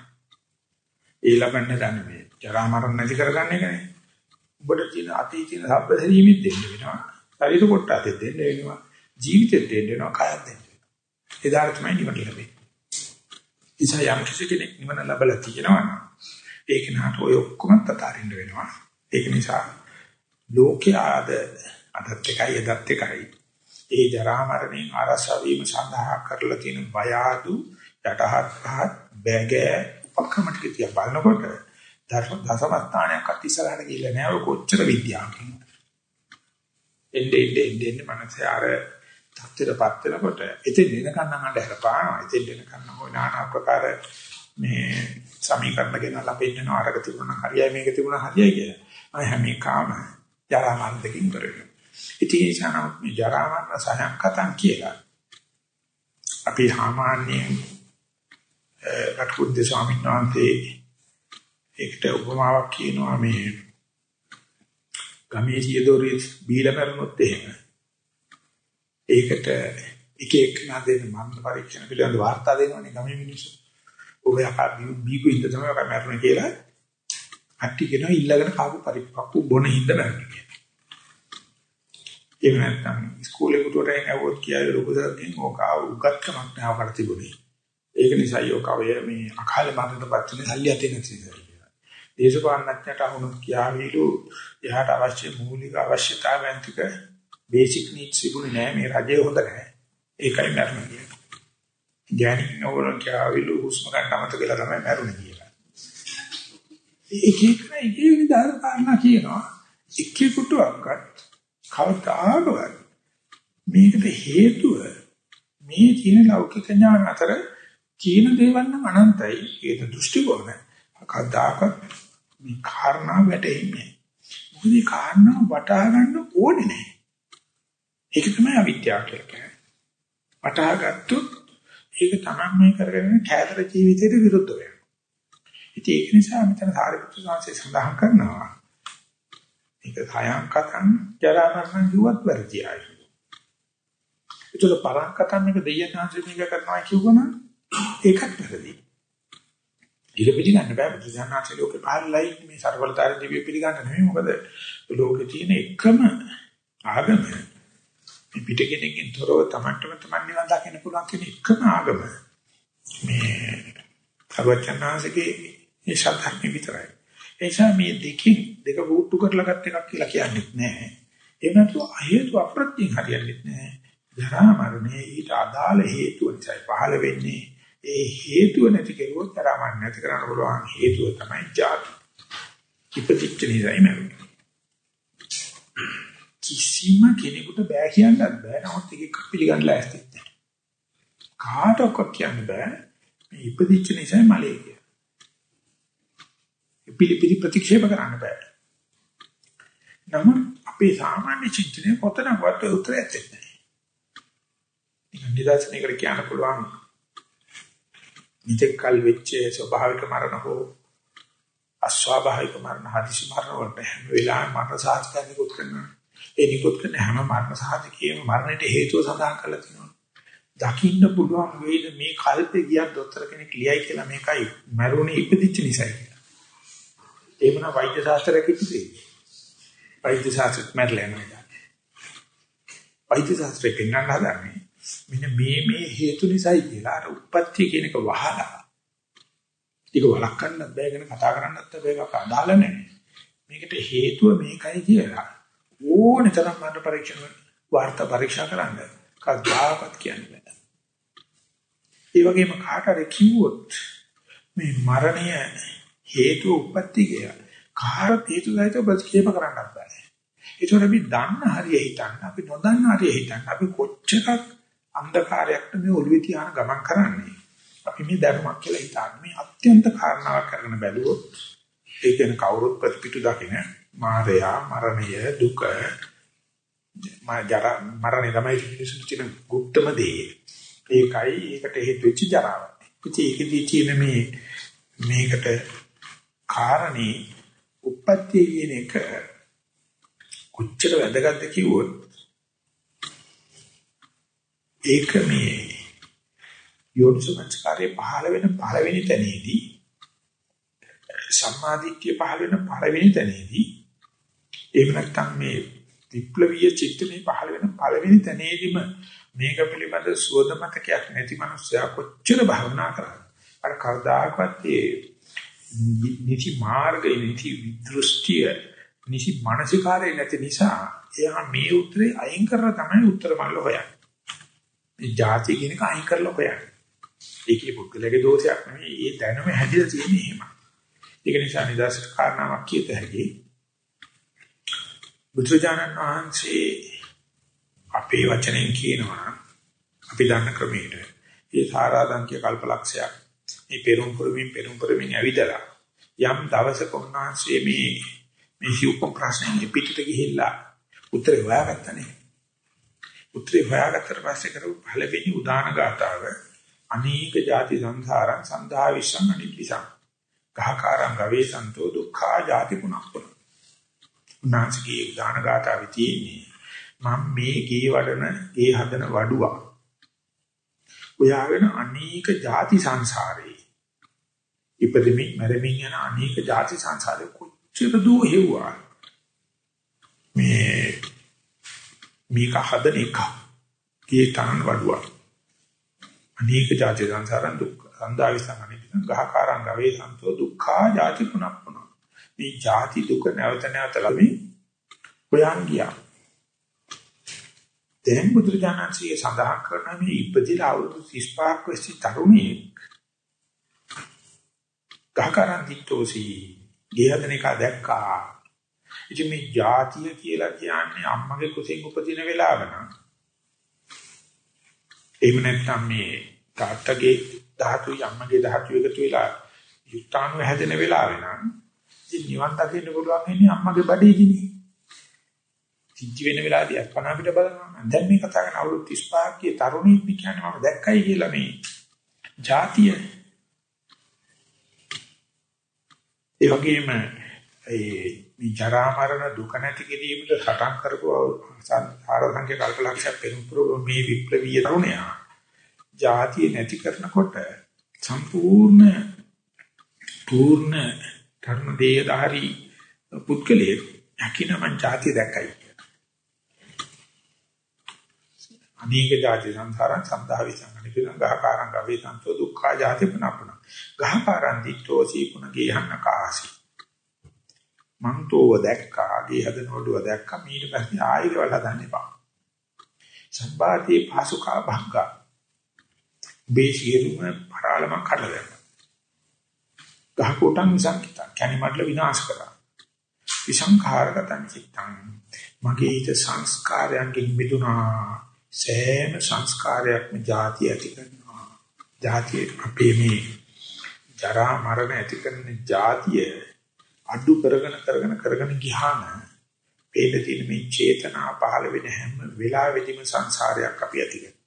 ඒ ලබන්න දන්නේ මේ ජරා මරණ නැති කරගන්න එකනේ. ඔබට තියෙන අතීත තියෙන සබ්බ දෙහිමිත් දෙන්න වෙනවා. ශරීර කොටසත් දෙන්න වෙනවා. ජීවිතෙත් දෙන්න වෙනවා. කයත් දෙන්න වෙනවා. එදාට තමයි නිවන ලැබෙන්නේ. ඉතින් යම් කිසි කෙනෙක් නිවන ලැබලා තියෙනවා නම් ඒක නහට ඔය ඔක්කොම අතාරින්න වෙනවා. ඒක නිසා ලෝකයේ ආද අදත් එකයි එදත් එකයි. ඒ ජරා මරණයෙන් ආරසා වීම සඳහා කරලා තියෙන බය ආදු යටහත් පහත් බැගෑ උපක්‍රමටික තියා බලනකොට දසම ස්ථානයක් අතිසරහට ගිහිල්ලා නැහැ ඔය කොච්චර විද්‍යාවකින් එන්නේ එන්නේ එන්නේ මනසේ අර තත්ත්වයටපත් වෙනකොට එතෙන් වෙනකන් නම් අඬ හරපානවා එතෙන් වෙනකන් ඔය নানা ආකාර මේ සමීකරණ ගෙනලා පෙන්නන අරක තිබුණා හරියයි මේක තිබුණා හරියයි කියලා. මම හැම එකම ජරා මරණ දෙකින් කරගෙන ඉතින් ඒ සානවත් මේ ජරා මරණ සහයන්කතන් කියලා අපි සාමාන්‍යයෙන් රත්කුද්ද ස්වාමීන් වහන්සේ ඒකට උපමාවක් කියනවා මේ ගමේ සියදෝරේ බීලා කරනොත් එහෙම ඒකට එක එක නාදෙන මරණ පරීක්ෂණ පිළිබඳ වාර්තා දෙනවනේ ගමේ මිනිස්සු. ඔබ යකා බීකු ඉඳ තමයි ඔක මරණ කියලා අට්ටි කෙනා ඉල්ලගෙන කාපු පරිප්පු බොන හින්ද බැරි කියලා. ඒක නැත්තම් ඉස්කෝලේ කුටුවට ඇවොත් කියලා ලොකු දකින් ඕක උගත්කමක් නෑ අපට තිබුණේ. ඒක නිසා යෝකවය මේ අකාලේ මරණයටපත් වෙන සල්ලි අතේ නැති නිසා. දේශපාලනඥයට අහුනොත් කියාවිලු එහාට අවශ්‍ය මූලික අවශ්‍යතාවයන් ටික බේසික් නීඩ්ස් තිබුණේ නෑ මේ රජය හොඳ නෑ. ඒකයි මරණ කියන්නේ. ඥානික නෝන කියාවිලු හුස්ම ගන්න අමතක වෙලා තමයි මරුනේ කියලා. එක එක එක විදිහට කාරණා කියනවා. එක්කෙකුටවත් කවදාකවත් මේකට හේතුව මේ තියෙන ලෞකික ඥාන අතර කියන දේවල් නම් අනන්තයි ඒක දෘෂ්ටි කෝණ. කවදාකවත් මේ කාරණා වැටෙන්නේ මොකද මේ කාරණා වටහා ගන්න ඕනේ නැහැ. ඒක තමයි අවිද්‍යාව කියලා කියන්නේ. වටහා ගත්තොත් ඒක තමයි මේ කරගෙන කෑදර ජීවිතයට විරුද්ධ වෙනවා. ඉතින් ඒක නිසා මෙතන සාරිපුත්‍ර සාංශය සඳහන් කරනවා. ඒක සයන් කතං ජරා මරණ කිව්වත් වැරදියි. ඒතර පරංකතන් එක දෙයයන් ආශ්‍රය මේක කරනවා කියුවම ඒකත් වැරදි. ඒක පිළිගන්න බෑ බුදුසහනාචි ලෝකේ පහළයි මේ ਸਰවලතාර දිව්‍ය පිළිගන්න නෙමෙයි මොකද ලෝකේ තියෙන එකම ආගම මේ පිට කෙනෙක්ගෙන් තොරව තමන්ටම තමන් නිවන් දකින්න පුළුවන් කියන එකම ආගම මේ අවචනාසිකේ මේ ශාස්ත්‍රඥ විතරයි. එනිසා මේ දෙකකින් දෙක වූට්ටු කරලා ගත් එකක් කියලා කියන්නේ නැහැ. ඒ නැතුව හේතු අප්‍රත්‍යයෙන් හරියන්නේ නැහැ. ජරා මරණේ ඊට අදාළ හේතුව නිසා පහළ වෙන්නේ ඒ හේතුව නැති කෙරුවොත් තරමක් නැති කරන්න පුළුවන් හේතුව තමයි ජාති. ඉපදිච්ච නිසායි මරුනේ. කිසිම කෙනෙකුට බෑ කියන්නත් බෑ. නමුත් ඒක පිළිගන්න ලෑස්ති නැහැ. කාටවත් කියන්න බෑ. මේ ඉපදිච්ච නිසායි මලේ කිය. පිළිපිලි ප්‍රතික්ෂේප කරන්න බෑ. නමුත් අපේ සාමාන්‍ය චින්තනය කොතනකවත් උත්තරයක් නැහැ. නිදර්ශනයකට කියන්න පුළුවන් නිතෙක් කල් වෙච්ච ස්වභාවික මරණ හෝ අස්වාභාවික මරණ හදිසි මරණ වලට හැම වෙලාවෙම මරණ සාධක නිකුත් කරනවා. ඒ නිකුත් කරන හැම මරණ සාධකයේම මරණයට හේතුව සඳහන් කරලා තියෙනවා. දකින්න පුළුවන් වේද මේ කල්පේ ගියක් දොස්තර කෙනෙක් ලියයි කියලා මේකයි මරුණේ ඉපදිච්ච නිසායි කියලා. ඒ මොන වෛද්‍ය ශාස්ත්‍රයක් කිව්වේ? වෛද්‍ය ශාස්ත්‍රෙත් මැරලා යනවා. වෛද්‍ය ශාස්ත්‍රයෙන් පෙන්වන්න හදන්නේ මෙන්න මේ මේ හේතු නිසායි කියලා අර උප්පත්ති කියන එක වහලා ඒක වළක්වන්න බෑ ගැන කතා කරන්නත් බෑ අදාළ නැහැ. මේකට හේතුව මේකයි කියලා ඕනේ තරම් මරණ පරීක්ෂණ වාර්තා පරීක්ෂා කරන්න කවදාකවත් කියන්නේ බෑ. ඒ වගේම කාට හරි කිව්වොත් මේ මරණය හේතු උප්පත්ති කියලා කාර හේතු සහිත ප්‍රතික්‍රියාව කරන්නත් බෑ. ඒතකොට අපි දන්න හරිය හිතන්න අපි නොදන්න හරිය හිතන්න අපි කොච්චරක් අන්ධකාරයක් මේ ඔළුවේ තියාන ගමන් කරන්නේ. අපි මේ ධර්මයක් කියලා හිතන්නේ මේ අත්‍යන්ත කාරණාවක් කරගෙන බැලුවොත් ඒ කියන්නේ කවුරුත් ප්‍රතිපිටු දකින මායя මරණය දුක ජරා මරණය තමයි මිනිසුන් කියන গুপ্তම දේ. ඒකයි ඒකට හේතු වෙච්ච ජරාව. පිටීකදී තියෙන මේ මේකට කාරණේ උප්පත්ති කියන එක කොච්චර වැදගත්ද කිව්වොත් ඒක මේ යෝනිසමස්කාරයේ පහළ වෙන පළවෙනි තැනේදී සම්මාදිට්ඨිය පහළ වෙන පළවෙනි තැනේදී එහෙම නැත්නම් මේ විප්ලවීය චිත්තනේ පහළ වෙන පළවෙනි තැනේදීම මේක පිළිබඳ සුවද මතකයක් නැති මනුස්සයා කොච්චර භවනා කරාද අර කවදාකවත් ඒ නිසි මාර්ගය නිසි දෘෂ්ටිය නිසි මානසිකාරය නැති නිසා එයා මේ උත්තරේ අයින් කරලා තමයි උත්තර මල්ල හොයන්නේ. මේ જાති කියන එක අයින් කරලා හොයන්නේ. ඒකේ පුද්ගලයාගේ දෝෂයක් නෙවෙයි. ඒ දැනුම හැදිලා තියෙන්නේ එහෙම. ඒක නිසා නිදර්ශන කාරණාවක් කියත හැකි. බුදුජානක වහන්සේ අපේ වචනෙන් කියනවා අපි දන්න ක්‍රමයට ඒ සාරාංශික කල්පලක්ෂයක් මේ පෙරම් පුරමින් පෙරම් පුරමින් ඇවිදලා යම් දවසක උන්වහන්සේ මේ මේ සිව්ප ප්‍රශ්නේ පිටට ගිහිල්ලා උත්තරේ හොයාගත්තනේ උත්‍රේ හොයාගත්තට පස්සේ කරපු පළවෙනි උදාන ගාතාව අනේක ಜಾති සංසාරං සන්දා විසං අනිපිසං ගහකාරං ගවේසන්තෝ දුක්ඛා ಜಾති පුනක්පන උනාසිකේ උදාන ගාතාවේ තියෙන්නේ මම මේ ගේ වඩන ගේ හදන වඩුවා. ඔයාගෙන අනේක ಜಾති සංසාරේ ඉපදෙමින් මැරෙමින් යන අනේක ಜಾති සංසාරේ කොච්චර දෝ හේව්වා? මේ මේක හදන එක. කී තාන් වඩුවා. අනේක ජාති සංසාරං දුක්ඛ. සන්දාවි සංගණි ගහකාරං ගවේ සන්තෝ දුක්ඛා ජාති පුනප්පන. මේ ජාති දුක නැවත නැවත ලැබී හොයන් ගියා. දැන් බුදුරජාණන්සේ සඳහන් කරන මේ ඉපදිලා අවුරුදු 35ක් වෙච්ච තරුණියෙක් ගහකරන් දිට්ටෝසි ගියදෙනක දැක්කා ඉතින් මේ જાතිය කියලා කියන්නේ අම්මගේ කුසෙන් උපදින වෙලාව නම් එහෙම නැත්නම් මේ තාත්තගේ ධාතු අම්මගේ ධාතු එකතු වෙලා යුක්තාණු හැදෙන වෙලාව නම් ඉතින් නිවන් දකින්න පුළුවන් ඉන්නේ අම්මගේ බඩේදීනේ සිද්ධ වෙන වෙලාවදී අස්පන අපිට බලනවා. දැන් මේ කතා කරන අවුරුදු 35 කිය තරුණීත් කියන්නේ මම දැක්කයි කියලා මේ જાතිය. ඒ වගේම ඒ මේ ජරා මරණ දුක නැති කිරීමට සටන් කරපු ආර සංඛ්‍ය කල්පලක්ෂය පෙරපුරු මේ විප්ලවීය තරුණයා ජාතිය නැති කරනකොට සම්පූර්ණ පූර්ණ ධර්ම දේහධාරී පුද්ගලයේ යකිනම ජාතිය දැක්කයි. අනේක ජාති සංසාරං සම්දා විසංගනි පිළංගහකාරං ගවේ සන්තෝ දුක්ඛා ජාති පුනපුන ගහකාරං දික්තෝසී පුන ගේහන්න කාසී. මං තෝව දැක්කා, ගේ හදන වඩුව දැක්කා. ඊට පස්සේ ආයෙත් වල හදන්න එපා. සම්බාතේ පාසුකා භංගා. බේසියෙම පරාලම කඩලා දැම්මා. ගහකොටන් විසංකිත කැණිමඩල විනාශ කරා. විසංඛාරගතං චිත්තං මගේ හිත සංස්කාරයන්ගෙන් මිදුණා. සෑම සංස්කාරයක්ම ಜಾති ඇති කරනවා. ಜಾතියේ අපේ මේ ජරා මරණ ඇති කරන ಜಾතිය අඩු කරගෙන කරගෙන කරගෙන ගියාම වේද තියෙන මේ චේතනා පහළ වෙන හැම වෙලාවෙදිම සංසාරයක් අපි ඇති කරනවා.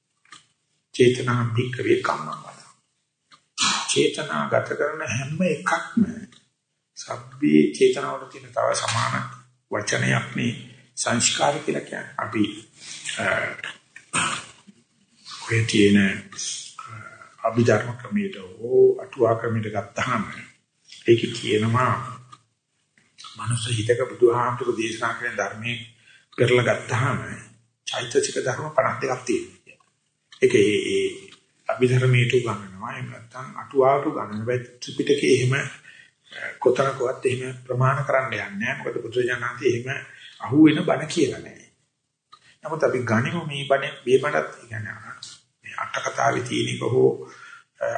චේතනා භික්කවේ කම්මවල. චේතනා ගත කරන හැම එකක්ම සබ්බේ චේතනාවල තියෙන තව සමාන වචනයක් නේ සංස්කාර කියලා කියන්නේ. අපි ඔය තියෙන අභිධර්ම ක්‍රමයට හෝ අටුවා ක්‍රමයට ගත්තාම ඒක කියනවා මනුස්ස හිතක බුදුහාමුදුරු දේශනා කරන ධර්මයේ පෙරලා ගත්තාම චෛතසික ධර්ම 52ක් තියෙනවා. ඒක ඒ ඒ අභිධර්මයට උගන්වනවා. එහෙම නැත්නම් අටුවාට උගන්වන බෑ ත්‍රිපිටකේ එහෙම කොතනකවත් එහෙම ප්‍රමාණ කරන්න යන්නේ නැහැ. මොකද බුදුරජාණන්සේ එහෙම අහුවෙන බණ කියලා නැහැ. නමුත් අපි ගනිමු මේ බණ මේ බණත් කියන්නේ මේ අට කතාවේ තියෙන එක හෝ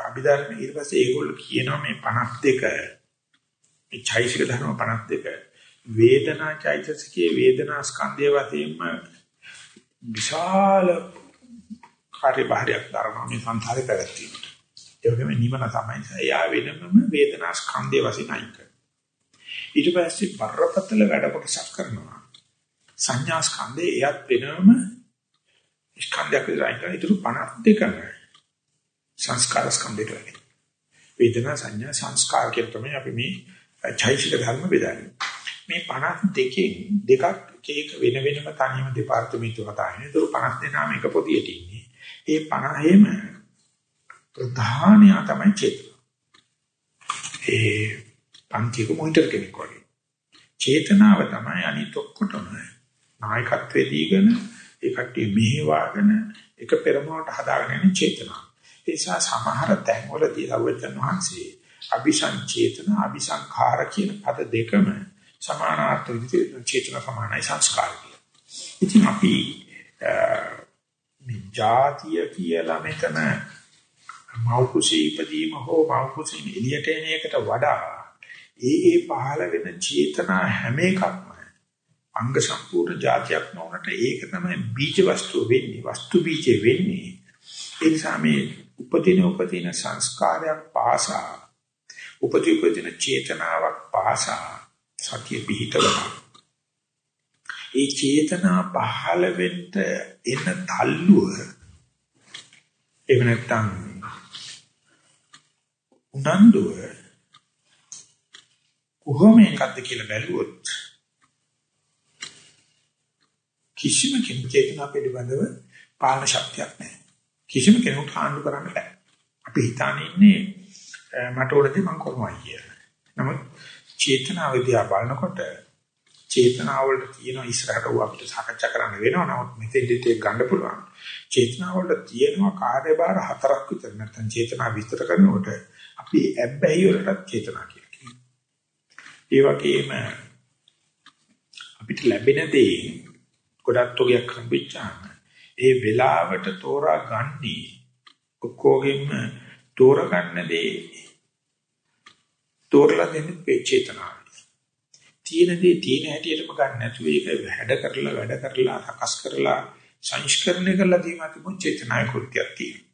අභිධර්ම ඊට පස්සේ ඒගොල්ලෝ කියනවා මේ 52 මේ චෛසික ධර්ම 52 වේදනා චෛතසිකයේ වේදනා ස්කන්ධය වශයෙන්ම විශාල කාර්යභාරයක් දරනවා මේ සංසාරේ පැවැත්වීමට. ඒ වගේම නිවන තමයි එයා වෙනම වේදනා ස්කන්ධය වශයෙන් අයින් කරනවා. ඊට පස්සේ බරපතල වැඩ කොටසක් කරනවා. සංඥා ස්කන්ධේ එයත් වෙනම ස්කන්ධයක් විතරයි කරන්නේ. ඊට 52ම සංස්කාර ස්කන්ධයට වැඩි. වේදනා සංඥා සංස්කාර කියන තමයි අපි මේ චෛසික ධර්ම බෙදන්නේ. මේ 52කින් දෙකක් එක වෙන වෙනම තනියම දෙපාර්තමේන්තුව කතාන්නේ. ඒක 52 නාම එක පොදියට ඉන්නේ. ඒ 50ෙම ප්‍රධානිය තමයි චේතන. ඒ පන්තික මොනිටර් කෙනෙක් වගේ. චේතනාව තමයි අනිත් ඔක්කොටම නායකත්වයේ දීගෙන ඒ කට්ටිය මෙහෙවාගෙන එක පෙරමුණට හදාගෙන යන චේතනාව. ඒ නිසා සමහර තැන්වලදී අවචන් වහන්සේ අபிසංචේතන අபிසංඛාර කියන පද දෙකම සමානාර්ථ විදිහට චේතන සමානයි සංස්කාර කියන. ඉතින් අපි මේ જાතිය කියලා මෙතන මෞකුසී ඉදීම හෝ මෞකුසී එළියට එන එකට වඩා ඒ ඒ පහළ වෙන චේතනා හැම එකක්ම අංග සම්පූර්ණ જાතියක් නොවනට ඒක තමයි බීජ වස්තුව වෙන්නේ වස්තු බීජ වෙන්නේ ඒ නිසා මේ උපදින උපදින සංස්කාරයක් පාසා උපදී උපදින චේතනාවක් පාසා සතිය පිහිටවනවා ඒ චේතනා පහළ වෙන්න එන තල්ලුව එහෙම නැත්නම් උනන්දුව කොහොම එකක්ද කියලා බැලුවොත් කිසිම කෙනෙක් චේතනා පිළිබඳව පාලන ශක්තියක් නැහැ. කිසිම කෙනෙකුට ආණ්ඩු කරන්න බෑ. අපි හිතානේ ඉන්නේ මට ඕනදී මම කරනවා කියලා. නමුත් චේතනාව දිහා බලනකොට චේතනාව වලට තියෙන ඉස්සරහට උ අපිට සාකච්ඡා කරන්න වෙනවා. නමුත් මෙතෙන්දිත් ඒක ගන්න පුළුවන්. චේතනාව වලට තියෙනවා කාර්යභාර හතරක් විතර. නැත්නම් චේතනා විස්තර කරනකොට අපි ඇබ්බැහි වලට චේතනා කියලා කියනවා. ඒ වගේම අපිට ලැබෙන දේ ගොඩක් තෝගයක් හම්බෙච්චාම ඒ වෙලාවට තෝරා ගන්නේ ඔක්කොගෙම තෝරගන්න දේ තෝරලා දෙන්නේ චේතනාව. තියෙන දේ තියෙන හැටියටම ගන්න නැතුව ඒක වැඩ කරලා වැඩ කරලා සකස් කරලා සංස්කරණය කරලා දීම තිබුණ චේතනාවේ කෘත්‍යයක් තියෙනවා.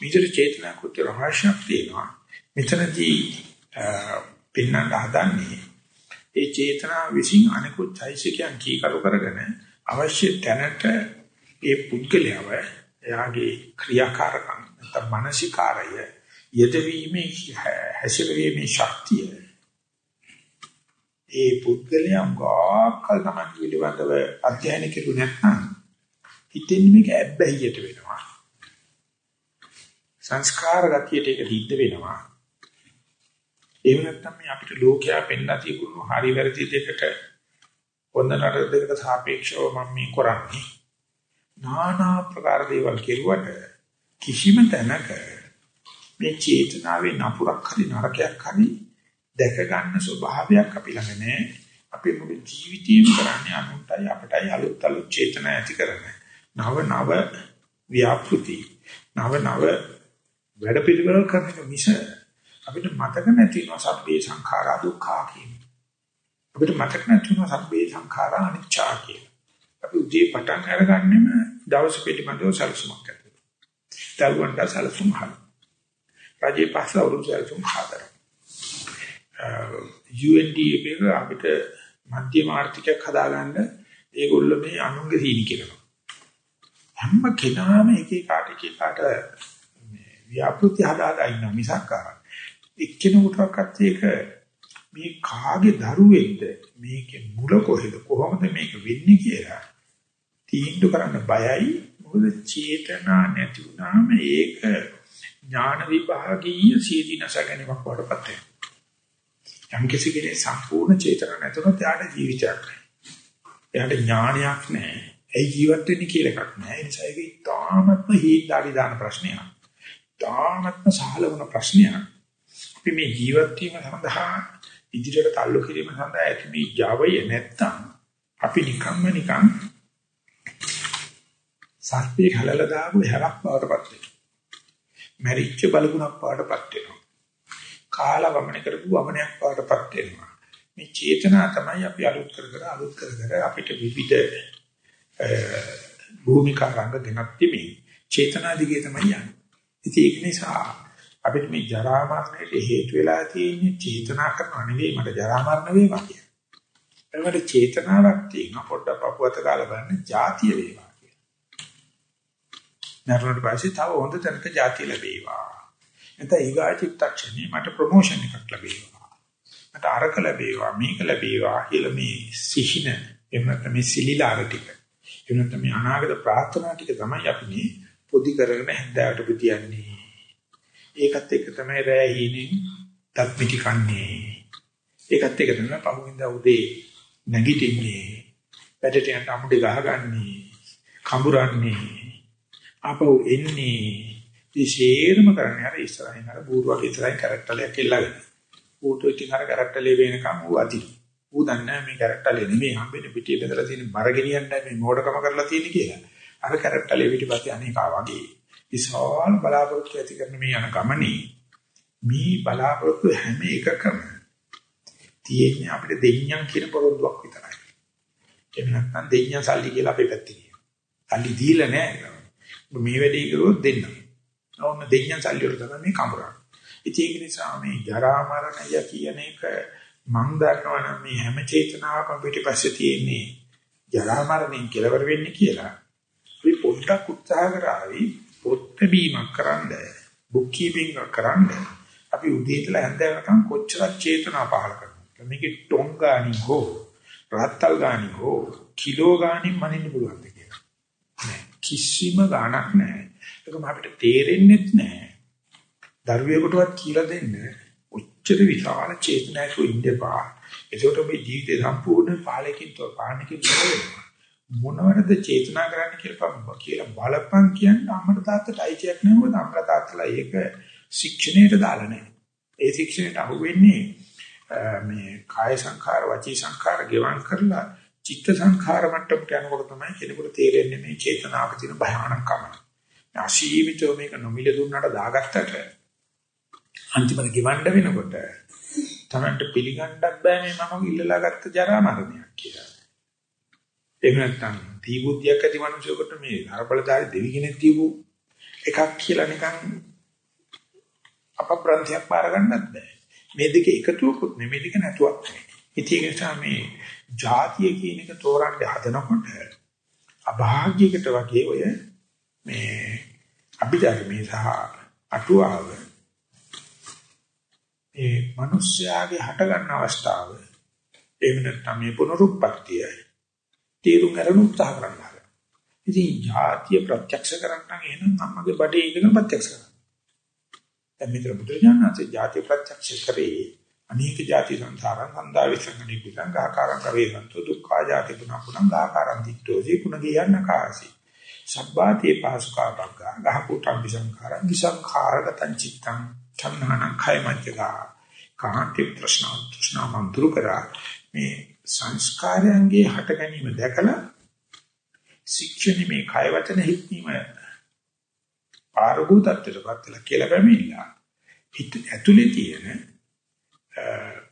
විතර චේතනා කෘත්‍ය රහසක් තියෙනවා. මෙතනදී පින්නන්න හදන්නේ ඒ චේතනා විසින් අනිකුත් චෛසිකයන් කීකරු කරගෙන අවශ්‍ය තැනට ඒ පුද්ගලයාව එයාගේ ක්‍රියාකාරකම් නැත්නම් මානසිකාරය යෙදවීමේ හැසිරීමේ ශක්තිය. ඒ පුද්ගලයා ගාකල් තමයි පිළිබඳව අධ්‍යයනය කරු නැත්නම් හිතෙන් මේක ඇබ්බැහියට වෙනවා. සංස්කාර ගතියට ඒක හිද්ද වෙනවා. එහෙම නැත්නම් මේ අපිට ලෝකයා පෙන්නලා තියුණු හරි වැරදි දෙකට හොඳ නරක දෙකට සාපේක්ෂව මම මේ කරන්නේ. নানা ප්‍රකාර දේවල් කෙරුවට කිසිම තැනක මේ චේතනාවේ නපුරක් හරි නරකයක් හරි දැක ගන්න ස්වභාවයක් අපි ළඟ නැහැ. අපේ මුළු ජීවිතේම කරන්නේ අනුන්ටයි අපටයි අලුත් අලුත් චේතනා ඇති කරන. නව නව ව්‍යාපෘති. නව නව වැඩ පිළිවෙල කරන මිස අපිට මතක නැති වෙන සබ්බේ සංඛාරා දුක්ඛා කියන. අපිට මතක නැති වෙන සබ්බේ සංඛාරා අනිච්චා කියන. අපි උදේ පටන් අරගන්නෙම දවස් පිළිබඳව සැලසුමක් ඇති. දරුවන්ට සැලසුම් හදන. රජේ පස්ස අවුරුදු සැලසුම් හදන. UNDP එක අපිට මධ්‍යම ආර්ථිකයක් හදාගන්න ඒගොල්ලෝ මේ අනුන්ගේ සීනි කියනවා. හැම කෙනාම එක එකාට එක එකාට මේ ව්‍යාපෘති හදාලා ඉන්න මිසක් ආ එක්කෙනෙකුටවත් ඒක මේ කාගේ දරුවෙක්ද මේකේ මුල කොහෙද කොහොමද මේක වෙන්නේ කියලා තීන්දුව කරන්න බයයි මොකද චේතනා නැති වුනහම ඒක ඥාන විභාගීය සීදීනස ගැනීමක් වඩපත් වෙනවා යම් කිසි කෙනෙක් සම්පූර්ණ චේතන නැතුනොත් එයාට ජීවිතයක් නැහැ. එයාට ඥානයක් නැහැ. ඒ ජීවත් වෙන්නේ කියලා එකක් නැහැ. ඒ නිසා ඒක ඉතාමත්ම හීලාරි දාන ප්‍රශ්නයක්. ඉතාමත්ම සහලවන ප්‍රශ්නයක්. අපි මේ ජීවත් වීම සඳහා ඉදිරියට තල්ලු කිරීම සඳහා ඇති මේ Javaය නැත්තම් අපි නිකම්ම නිකම් සර්පේ හැලලා දාපු හැරක් බවටපත් වෙනවා. මැරිච්ච බලගුණක් බවටපත් වෙනවා. කාලා වමන කරපු වමනයක් වඩටපත් වෙනවා. මේ චේතනා තමයි අපි අලුත් කර කර අලුත් කර කර අපිට විවිධ භූමිකා රංග ගෙනත් තිබේ. චේතනා දිගේ තමයි යන්නේ. ඉතින් ඒක නිසා අපිට මේ ජරා මරණයට හේතු වෙලා තියෙන්නේ චේතනා කරනව නෙවෙයි මට ජරා මරණ වේවා කියන. එවකට චේතනාවක් තියෙනවා පොඩ්ඩක් පපුවත කාලා බලන්න ಜಾතිය වේවා කියලා. නරුණට පස්සේ තව හොඳ තැනක ಜಾතිය ලැබේවා. එතන ඊගා චිත්තක්ෂණේ මට ප්‍රොමෝෂන් එකක් ලැබේවා. මට අරක ලැබේවා මේක ලැබේවා කියලා මේ සිහින එහෙම නැත්නම් මේ සිලිලාර ටික. එහෙම නැත්නම් මේ අනාගත ප්‍රාර්ථනා ටික තමයි අපි මේ පොදි කරගෙන හැන්දෑවට පුතියන්නේ. ඒකත් එක්ක තමයි රෑ හීනෙන් තත් පිටි කන්නේ. ඒකත් එක්ක තමයි පහුවෙන්දා උදේ නැගිටින්නේ. වැඩට යන අමුඩි ගහගන්නේ. කඹරන්නේ. ආපහු එන්නේ. විශේෂම කරන්නේ අර ඉස්සරහින් අර බූරුවගේ ඉස්සරහින් කැරක්ටරයක් ඉල්ලගෙන. ඌට ඉතින් අර කැරක්ටරේ වෙනකම් ඌ අදි. ඌ දන්නේ මේ කැරක්ටරේ නෙමෙයි හම්බෙන්නේ පිටිය බෙදලා තියෙන බර ගෙනියන්නයි මේ මෝඩකම කරලා තියෙන්නේ කියලා. අර කැරක්ටරේ පිටිපස්සේ අනේකා වගේ. විශාල බලාපොරොත්තු ඇති කරන මේ යන ගමනේ මේ බලාපොරොත්තු හැම එකකම තියෙන්නේ අපිට දෙඤ්ඤම් කියන පොරොන්දුවක් විතරයි. එහෙම නැත්නම් දෙඤ්ඤම් සල්ලි කියලා අපේ පැත්තේ කියනවා. සල්ලි දීලා නැහැ. මේ වැඩේ කරුවොත් දෙන්න. ඕන දෙඤ්ඤම් සල්ලි වල තමයි මේ කඹරන්නේ. ඉතින් ඒක නිසා මේ ජරා මරණය කියන එක මම දන්නවා නම් මේ හැම චේතනාවකම පිටිපස්සේ තියෙන්නේ ජරා මරණයෙන් කෙලවර වෙන්නේ කියලා. අපි පොඩ්ඩක් උත්සාහ කරાવી පොත් බැීමක් කරන්න, බුක් කීපින් කරන්න. අපි උදේ ඉඳලා හැන්දෑවකම් කොච්චර චේතනා පහල කරනවද? මේකේ ටොං ගානි හෝ රත්තල් ගානි හෝ කිලෝ ගානි මනින්න පුළුවන්ද කිසිම ගාණක් නෑ. ඒකම අපිට තේරෙන්නේ නැහැ. දරුවෙකුටවත් කියලා දෙන්න ඔච්චර විශාල චේතනාවක් ඉඳපා. ඒකට මේ ජීවිතේ සම්පූර්ණ පාලකින් තෝ පාණකින් තෝ මොනවද චේතනා කරන්න කියලා කියලා බලපං කියන්නේ අම්මට තාත්තට අයිතියක් නෑ මොකද අම්මලා තාත්තලා ඒක ශික්ෂණයට දාලා නෑ. ඒ ශික්ෂණයට අහු වෙන්නේ මේ කාය සංඛාර වචී සංඛාර ගෙවම් කරලා චිත්ත සංඛාර මට්ටමට යනකොට තමයි කෙනෙකුට තේරෙන්නේ මේ චේතනාවක තියෙන භයානකම. අසීමිතව මේක නොමිල දුන්නාට දාගත්තට අන්තිමට ගෙවන්න වෙනකොට තමන්ට පිළිගන්නත් බෑ මේ මම ඉල්ලලා ගත්ත ජරා මරණයක් කියලා. එහෙම නැත්නම් තීබුද්ධියක් ඇති මිනිසෙකුට මේ නරබලදාරි දෙවි කෙනෙක් තියපු එකක් කියලා නිකන් අපබ්‍රන්තියක් බාර ගන්නත් බෑ. මේ දෙක එකතුවකුත් නෙමෙයි දෙක නැතුවක් නෙමෙයි. ඉතින් ඒ නිසා මේ ජාතිය කියන එක තෝරන්න හදනකොට අභාග්‍යයකට වගේ ඔය මේ අභිධර්මයේ සහ අටුවාව ඒ මිනිස්යාගේ හට ගන්න අවස්ථාව. ඒ වෙනත් තමයි පුනරුත්පත්තිය තීරුම් ගන්න උත්සාහ කරනවා ඉතින් ජාතිය ප්‍රත්‍යක්ෂ කරන්න එහෙනම් අම්මගේ බඩේ ඉඳගෙන ප්‍රත්‍යක්ෂ කරනවා දැන් මෙතන බුදුරජාණන් වහන්සේ ජාතිය ප්‍රත්‍යක්ෂ කරේ අනේක ಜಾති සංසාරං සන්දා විසංගණි පිටං ගාකාරං කවේසන්තු දුක්ඛා ಜಾති පුනః පුනං ගාකාරං දික්ඛෝසි පුනග යන්න කාසි. සබ්බාතේ පාසුකා බග්ගා ගහකුටම් විසංඛාරං විසංඛාරගතං චිත්තං ධම්මනං khයමච්චගා කාන්ති ප්‍රශ්න තෘෂ්ණා මන්තුරු කරා. මේ සංස්කාරයන්ගේ හට ගැනීම දැකලා ශික්ෂණ මේ කය වචන හික්මීම පාරභූතත්වයටපත් වෙලා කියලා බැමිලා හිත ඇතුලේ තියෙන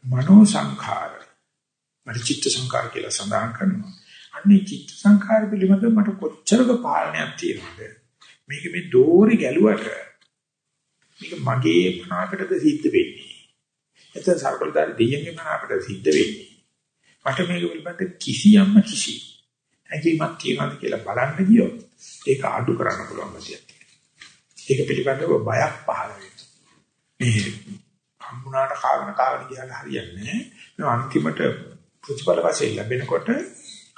මනෝ සංඛාර. මට චිත්ත සංඛාර කියලා සඳහන් කරනවා. අන්නේ චිත්ත සංඛාර පිළිබඳව මට කොච්චරක පාලනයක් තියෙනවද? මේක මේ දෝරි ගැලුවට මේක මගේ මනාපටද සිද්ධ වෙන්නේ? එතන සර්වදාරි දෙයියන්ගේ මනාපට සිද්ධ වෙන්නේ? මට මේක පිළිබඳ කිසියම්ම කිසි හැඟීමක් තියනවාද කියලා බලන්න ගියොත් ඒක අඩු කරන්න පුළුවන් ගැතියක්. ඒක පිළිබඳව බයක් පහළ වෙනවා. මේ හම්බුනාට කාගෙන කාගෙන ගියාම හරියන්නේ මේ අන්තිමට ප්‍රතිඵල වශයෙන් ලැබෙනකොට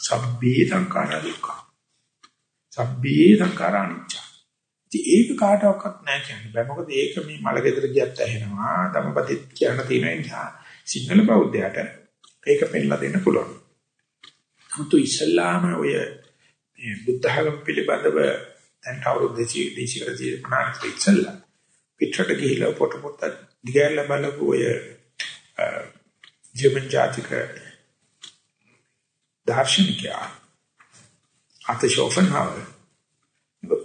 සබ්බේ සංඛාර දුක්ඛ. සබ්බේ සංඛාර අනිච්ච. ඒක කාටවත් නැහැ කියන්නේ බෑ. මොකද ඒක මේ මල ගෙදර ගියත් ඇහෙනවා. ධම්මපතිත් කියන තියෙන නිසා සිංහල බෞද්ධයාට ඒක පෙන්නලා දෙන්න පුළුවන්. නමුත් ඉස්ලාම ඔය මේ බුද්ධ ධර්ම පිළිබඳව දැන් අවුරුදු 200 250 50 ඉස්සල්ලා පිටරට ගිහිලා පොත පොත දිගහැරලා බලපු ඔය ජර්මන් ජාතික දාර්ශනිකයා අතෂෝෆන්හවර්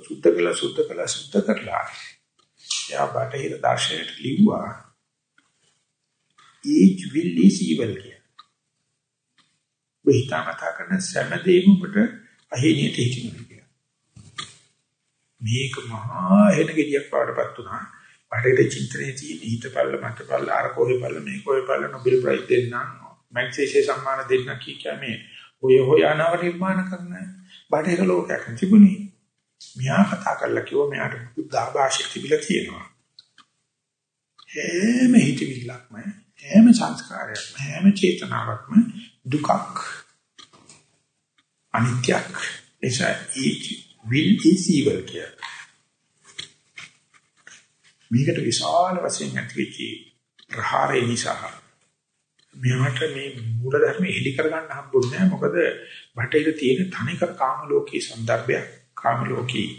සුද්ධ කළා සුද්ධ කළා සුද්ධ කළා යා බටහිර දාර්ශනිකයට ලිව්වා each will is evil කියලා ඔබ හිතාමතා කරන සෑම ඔබට අහිණියට හිටිනවා කියලා. මේක මහා හෙන ගෙඩියක් පාඩපත් උනා. බඩේට චින්තනයේ තියෙන හිතපල්ල මතපල්ල අර කොහෙපල්ල මේ කොහෙපල්ල නොබෙල් ප්‍රයිස් දෙන්නම් මැග්සේෂේ සම්මාන දෙන්න කීකමේ ඔය හොයනව නිර්මාණ කරන බටහිර ලෝකයක් තිබුණේ. මෙයා කතා කරලා කිව්වා මෙයාට බුද්ධ ආభాෂිත තිබිලා කියනවා. හැම හිතවිල්ලක්ම හැම සංස්කාරයක්ම හැම චේතනාවක්ම දුකක් අනිත්‍යක් එසා each will is evil කිය. මේකට විශාල වශයෙන් ඇතිවෙච්ච ප්‍රහාරය නිසා මෙයාට මේ මූල ධර්ම එලි කරගන්න හම්බුන්නේ නැහැ. මොකද බටේට තියෙන තනිකර කාම ලෝකී සන්දර්භයක්. කාම ලෝකී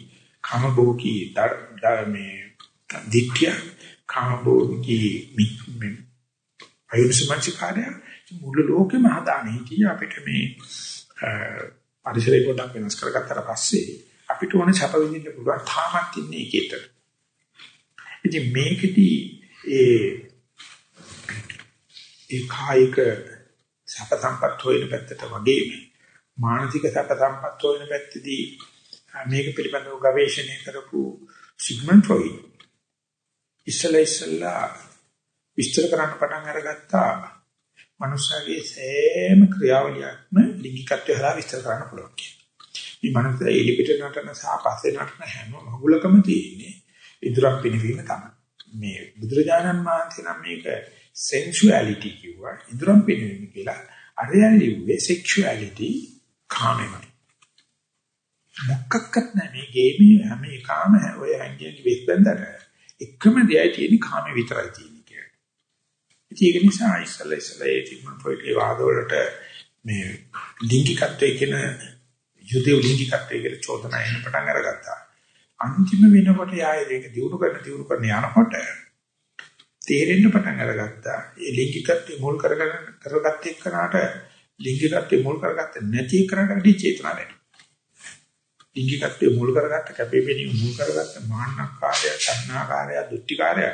කාම භෝගී මේ දිට්ඨිය කාම භෝගී මේ අයුෂ්මංචකාරය මුළු ලෝකෙම හදාගෙන හිටිය අපිට මේ පරිසරය පොඩ්ඩක් වෙනස් කරගත්තට පස්සේ අපිට ඕනේ සැප විඳින්න පුළුවන් තාමත් ඉන්නේ ඒකෙට. ඉතින් මේකෙදි ඒ ඒ කායික සැප සම්පත් හොයන පැත්තට වගේම මානසික සැප සම්පත් හොයන පැත්තදී මේක පිළිබඳව ගවේෂණය කරපු සිග්මන්ඩ් ෆ්‍රොයිඩ් ඉස්සලා ඉස්සලා විස්තර කරන්න පටන් අරගත්තා මනුස්සයාගේ සෑම ක්‍රියාවලියක්ම ලිංගිකත්වය හරහා විස්තර කරන්න පුළුවන් කියලා. මේ මනුස්සයා එලිපිට නටන සහ පස්සේ නටන හැම මගුලකම තියෙන්නේ ඉදරක් පිනවීම තමයි. මේ බුදුරජාණන් වහන්සේ නම් මේක sensuality කිව්වා ඉදරම් පිනවීම කියලා. අරයන් ලිව්වේ sexuality කාමෙමයි. මොකක්වත් නැහැ මේ ගේමේ හැම එකම ඔය හැංගියගේ වෙස්බන්දර එකම දෙයයි තියෙන්නේ කාමේ විතරයි තියෙන්නේ. ඒක නිසා ඉස්සල ඉස්සල ඒ තිබුණ පොයිටේ වාදවලට මේ ලිංගිකත්වයේ කියන යුදෙව් ලිංගිකත්වයේ කියලා චෝදනා එන්න පටන් අරගත්තා. අන්තිම වෙනකොට යාය ඒක දිනු කරන දිනු කරන යනකොට තේරෙන්න පටන් අරගත්තා. ඒ ලිංගිකත්වයේ මුල් කරගෙන කරගත්ත එක්කනට ලිංගිකත්වයේ මුල් කරගත්ත නැති කරගටි චේතනා වැඩි. ලිංගිකත්වයේ මුල් කරගත්ත කැපෙපෙනීම මුල් කරගත්ත මාන්නකාරය, සංනාකාරය, දුක්ඛකාරය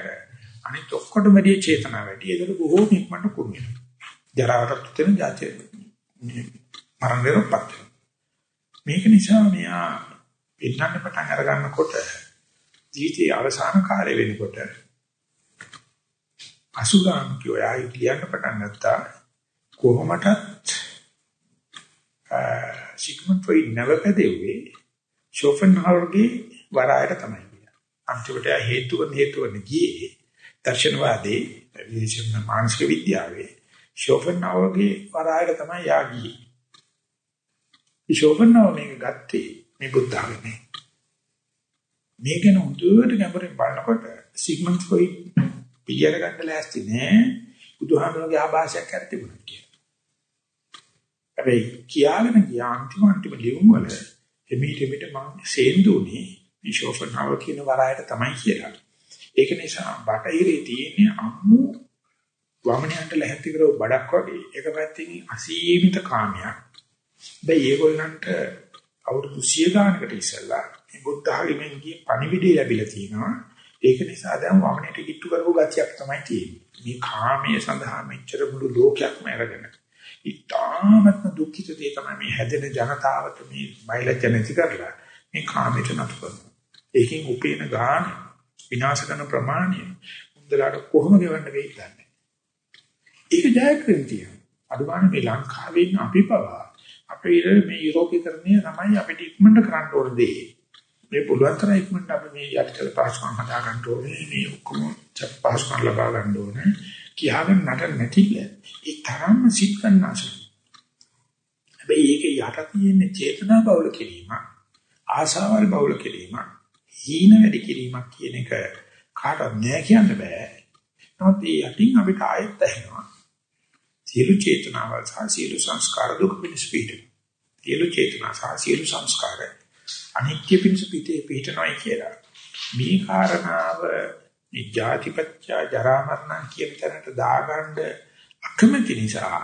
අනිත් ඔක්කොටම වැඩි චේතනාව වැඩි. ඒකට බොහෝ ඉක්මනට කුරු වෙනවා. ජරාවට තුන જાතිය මරණයටපත් මේක නිසා මෙයා පින්නන්න පටන් අර ගන්නකොට ජීවිතයේ අවසාන කාලය වෙනකොට අසුගාම කියෝයි කියන්න පටන් ගත්තා කොහොමටත් සිග්මන්ඩ් ෆ්‍රොයිඩ් නැවපදෙව්වේ ෂෝපන්හාවර්ගේ වරායට තමයි කියන්නේ. අන්තිමට හේතුව හේතුව ගියේ දර්ශනවාදී විශේෂයෙන්ම මානසික විද්‍යාවේ ෂෝපන්හාවර්ගේ වරායට තමයි යාගී. මේ ෂෝපන්හාවර් මේක ගත්තේ මේ බුද්ධ ආගමේ. මේක නෝදුවට ගැඹුරින් බලනකොට සිග්මන්ඩ් ෆ්‍රොයිඩ් පිළියර ගන්න ලෑස්ති නෑ බුදුහාමරගේ ආభాෂයක් කර තිබුණා කියලා. හැබැයි කියාගෙන ගියා අන්තිම අන්තිම ලියුම් වල එමෙිට එමෙිට මම සේන්දුනේ මේ ෂෝපන්හාවර් කියන වරායට තමයි කියලා. ඒක නිසා බටහිරේ තියෙන්නේ අම්මු වමනයන්ට ලැහැත්ති කරව බඩක් වගේ එක පැත්තකින් අසීමිත කාමයක්. බෑ ඒගොල්ලන්ට අවුරුදු 100 ගානකට ඉස්සෙල්ලා මේ බුද්ධ ආගමෙන් ගිය පණිවිඩය ලැබිලා තියෙනවා. ඒක නිසා දැන් වමනයට කිට්ටු කරපු ගතියක් තමයි තියෙන්නේ. මේ කාමයේ සඳහා මෙච්චර මුළු ලෝකයක්ම අරගෙන. ඊටාමත්ම දුක්ඛිත දේ තමයි මේ හැදෙන ජනතාවට මේ බයලජ්ජ නැති කරලා මේ කාමයට නතු කරනවා. ඒකෙන් උපේන ගාන විනාශ කරන ප්‍රමාණය මුන්දලාට කොහොම ගෙවන්න වෙයිද දන්නේ. ඒක ජයග්‍රහණ තියෙනවා. අදුගානේ මේ ලංකාවේ ඉන්න අපි පවා අපේ මේ යුරෝපීකරණය තමයි අපිට ඉක්මනට කරන්න ඕන දේ. මේ පුළුවන් තරම් ඉක්මනට අපි මේ යටිතල පහසුකම් හදා ගන්න ඕනේ. මේ ඔක්කොම පහසුකම් ලබා ගන්න ඕනේ. කියාගෙන නට නැතිල ඒ තරම්ම සිත් ගන්නාසු. හැබැයි ඒක යට තියෙන චේතනා බවල කිරීම ආසාවල් බවල කිරීම හීන වැඩි කිරීමක් කියන එක කාටවත් නෑ කියන්න බෑ. නමුත් මේ යටින් අපිට ආයෙත් ඇහෙනවා. සියලු චේතනාවල් සහ සියලු සංස්කාර දුක පිණිස පිට. සියලු චේතනා සහ සියලු සංස්කාර අනිත්‍ය පිණිස පිටේ පිටනොයි කියලා. මේ කාරණාව මේ ජාතිපත්‍ය ජරා මරණ කියන තැනට දාගන්න අකමැති නිසා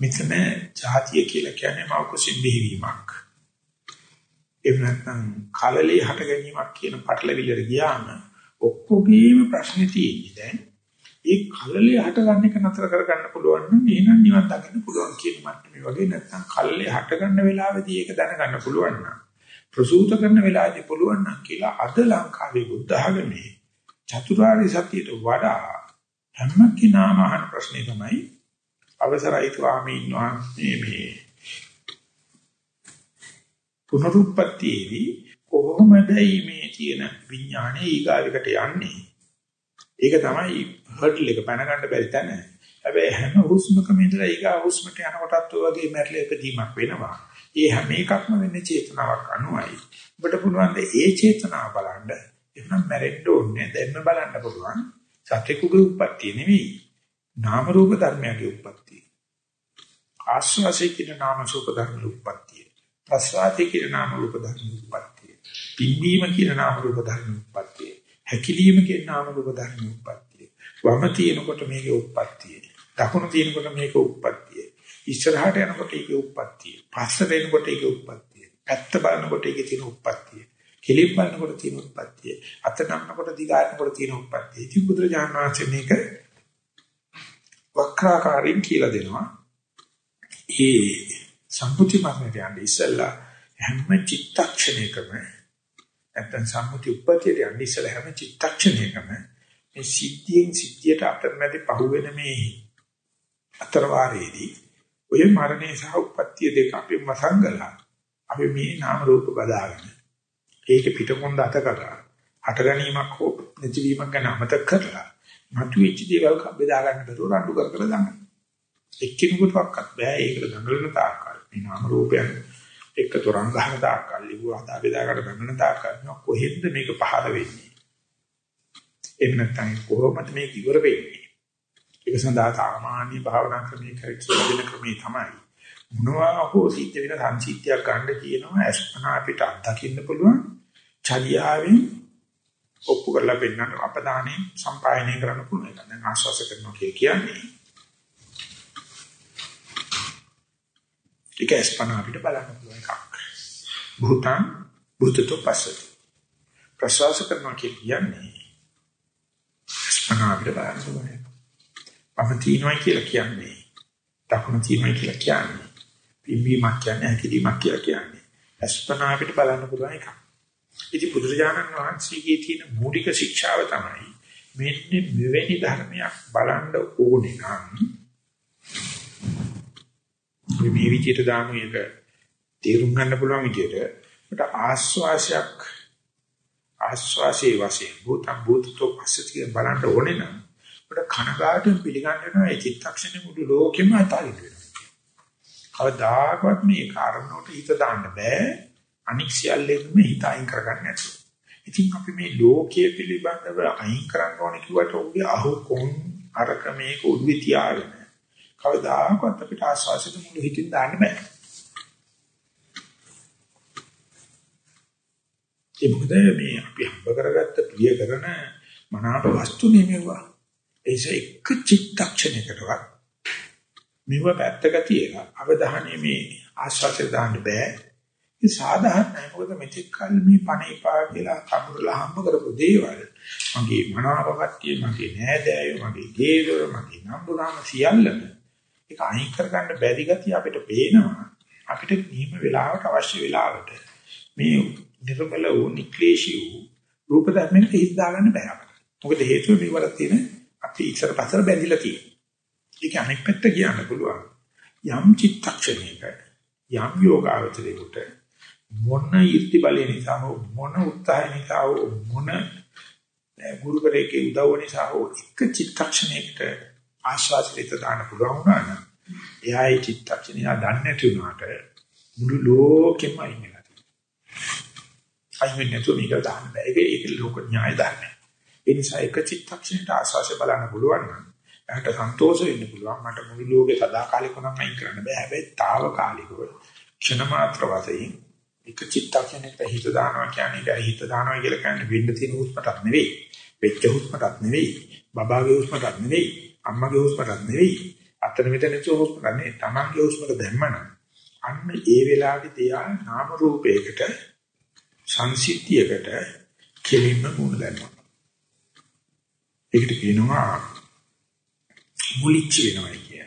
මෙතන ජාතිය කියලා කියන්නේ මෞකසින් බිහිවීමක්. එහෙම නැත්නම් කලලේ හට ගැනීමක් කියන පටලවිල්ලට ගියාම ඔක්කොගේම ප්‍රශ්නේ තියෙන්නේ දැන් ඒ කලලේ හට ගන්න එක නතර කරගන්න පුළුවන් නම් එහෙනම් නිවන් දකින්න පුළුවන් කියන මට්ටමේ වගේ නැත්නම් කලලේ හට ගන්න වෙලාවෙදී ඒක දැනගන්න පුළුවන් නම් ප්‍රසූත කරන වෙලාවේදී පුළුවන් නම් කියලා අද ලංකාවේ බුද්ධ ආගමේ චතුරාර්ය සත්‍යයට වඩා හැම කෙනාම අහන ප්‍රශ්නේ තමයි අවසරයි ස්වාමීන් වහන්සේ මේ පුනරුත්පත්තියේදී කොහොමද මේ තියෙන විඥානයේ ඊගාවකට යන්නේ? ඒක තමයි හර්ඩල් එක පැන ගන්න බැරි තැන. හැබැයි හැම හුස්මකම ඉඳලා ඊගා හුස්මට යනකොටත් ඔය වගේ මැරෙලා ඉදීමක් වෙනවා. ඒ හැම එකක්ම වෙන්නේ චේතනාවක් අනුවයි. ඔබට පුළුවන් ඒ චේතනාව බලන්න. එහෙනම් මැරෙන්න ඕනේ දැන්ම බලන්න පුළුවන්. සත්‍යකුගේ උප්පත්තිය නෙවෙයි. නාම රූප ධර්මයේ උප්පත්තිය. ආස්වාසේ කියන නාම රූප ධර්මයේ උප්පත්තිය. ප්‍රසවාතේ කියන නාම රූප ධර්මයේ උප්පත්තිය. පිම්බීම කියන නාම රූප ධර්මයේ උප්පත්තිය. හැකිලිම කියන නාම රූප ධර්මයේ උප්පත්තිය. වම තියෙනකොට මේකේ උප්පත්තිය. දකුණ තියෙනකොට මේක උප්පත්තිය. ඉස්සරහට යනකොට ඒකේ උප්පත්තිය. පස්සට එනකොට ඒකේ උප්පත්තිය. පැත්ත බලනකොට ඒකේ තියෙන උප්පත්තිය. කෙලින් බලනකොට තියෙන උප්පත්තිය. අත නම්නකොට දිගානකොට තියෙන උප්පත්තිය. ඉති බුදුරජාණන් වහන්සේ මේක වක්‍රාකාරයෙන් කියලා දෙනවා. ඒ සම්මුති මරණයට යන්නේ ඉස්සෙල්ලා හැම චිත්තක්ෂණයකම නැත්නම් සම්මුති උප්පත්තියට යන්නේ ඉස්සෙල්ලා හැම චිත්තක්ෂණයකම මේ සිද්ධියෙන් සිද්ධියට අතරමැදි පහුවෙන මේ අතරවාරයේදී ඔය මරණය සහ උප්පත්තිය දෙක අපි මසංගලා අපි මේ නාම රූප බදාගෙන ඒක පිටකොන්ද අත කරලා හට ගැනීමක් හෝ නැතිවීමක් ගැන අමතක කරලා මතුවෙච්ච දේවල් බෙදා ගන්න බැරුව රණ්ඩු කර කර දාන්න. එක්කිනෙකුටවත් බෑ ඒකට දඟලන තාක්කල්. මේ නාම රූපයන් එක්ක තරංග ගන්න තාක්කල් ඉව ආදා බෙදා ගන්න බැන්න තාක්කල් කොහෙන්ද මේක පහළ වෙන්නේ? එහෙම නැත්නම් කොහොමද මේක ඉවර වෙන්නේ? ඒක සඳහා සාමාන්‍ය භාවනා ක්‍රමයේ කියලා දෙන ක්‍රමේ තමයි. මොනවා හෝ සිද්ධ වෙන සංසිද්ධියක් ගන්න කියනවා අස්පනා අපිට අත්දකින්න පුළුවන්. චර්යාවෙන් ඔප්පු කරලා පෙන්නන අපදානේ සම්පායනය කරන්න පුළුවන්. ඒක දැන් ආශ්වාස කරනවා කියන්නේ. ඒක අස්පනා අපිට බලන්න පුළුවන් එකක්. භූතං භූතතෝ පස්සති. ප්‍රසවාස කරනවා කියන්නේ අස්පනා අපිට බලන්න පුළුවන්. වම තියනවා කියලා කියන්නේ. දකුණ තියනවා කියලා කියන්නේ. පිම්බීමක් කියන්නේ හැකිලිමක් කියලා කියන්නේ. අස්පනා අපිට බලන්න පුළුවන් එකක්. ඉතින් බුදුරජාණන් වහන්සේගේ තියෙන මූලික ශික්ෂාව තමයි මෙන්න මෙවැනි ධර්මයක් බලන්න ඕනේ නම් මේ විදිහට දාමු එක තේරුම් ගන්න පුළුවන් විදිහට මට ආස්වාසයක් ආස්වාසේ වශයෙන් භූතම් භූතතෝ පස්සතිය බලන්න ඕනේ නම් අපිට කනගාටුවෙන් පිළිගන්නවා ඒ චිත්තක්ෂණය මුළු ලෝකෙම අතාරින්න වෙනවා. කවදාකවත් මේ කාරණාවට හිත දාන්න බෑ. අනික් සියල්ලෙම හිත අයින් කරගන්න නැතුව. ඉතින් අපි මේ ලෝකයේ පිළිබඳව අයින් කරන්න ඕනේ කිව්වට ඔහුගේ අහු කොන් අරක මේක උඩුවේ තියාගෙන කවදාකවත් අපිට ආස්වාසිත මුළු හිතින් දාන්න බෑ. ඒ මොකද මේ අපි හම්බ කරගත්ත ප්‍රිය කරන මනාප වස්තු නෙමෙයිවා. ඒස එක චිත්තක්ෂණයකටවත් මෙව පැත්තක තියලා අවධානය මේ ආශ්වාසයට දාන්න බෑ. ඒ සාධාරණයි. මොකද මෙතෙක් කල මේ පණේපා කියලා කමුරලා හම්බ කරපු දේවල් මගේ මනාවකට්ටිය මගේ නෑදෑයෝ මගේ ගේදොර මගේ නම්බුනාම සියල්ලම ඒක අයින් කරගන්න බැරි ගතිය අපිට පේනවා. අපිට නියම වෙලාවට අවශ්‍ය වෙලාවට මේ නිර්මල වූ නික්ලේශී වූ රූප ධර්මයක හිත දාගන්න බෑ. මොකද හේතුව මේවල තියෙන අපි ඉස්සර පස්සට බැඳිලා තියෙනවා. ඒක අනෙක් පැත්ත කියන්න පුළුවන්. යම් චිත්තක්ෂණයක යම් යෝගාවචරයකට මොන ඊර්ති බලය නිසා හෝ මොන උත්සාහය නිසා හෝ මොන ගුරුවරයෙකුගේ උදව්ව නිසා හෝ එක චිත්තක්ෂණයකට ආශ්වාසිත දාන්න පුළුවන් වුණා නම් එයා ඒ චිත්තක්ෂණය දන්නේ නැති වුණාට මුළු ලෝකෙම ඉන්නේ නැති. අයින් නැතුව මේක දාන්න බෑ. ඒක ඒක ලෝක න්‍යාය ධර්මයක්. ඒ නිසා එක චිත්තක්ෂණයට ආස්වාසිය බලන්න පුළුවන් නම් එයාට සන්තෝෂ වෙන්න පුළුවන්. මට මුළු ලෝකේ සදාකාලිකව නම් අයින් කරන්න බෑ. හැබැයි తాවකාලිකව ක්ෂණ මාත්‍ර වශයෙන් එක චිත්තක්ෂණයකට හිත දානවා කියන්නේ ඒක හිත දානවා කියලා කියන්නේ වෙන්න තියෙන හුස්මටත් නෙවෙයි. වෙච්ච හුස්මටත් නෙවෙයි. බබාගේ හුස්මටත් නෙවෙයි. අම්මගේ හුස්මටත් නෙවෙයි. අතන මෙතන හුස්මට නෙවෙයි. තමන්ගේ හුස්මට දැම්මනම් අන්න ඒ වෙලාවේ තියා නාම රූපයකට සංසිද්ධියකට කෙලින්ම මුණ දැම්මා. ඒකට කියනවා මුලිච්ච වෙනවා කිය.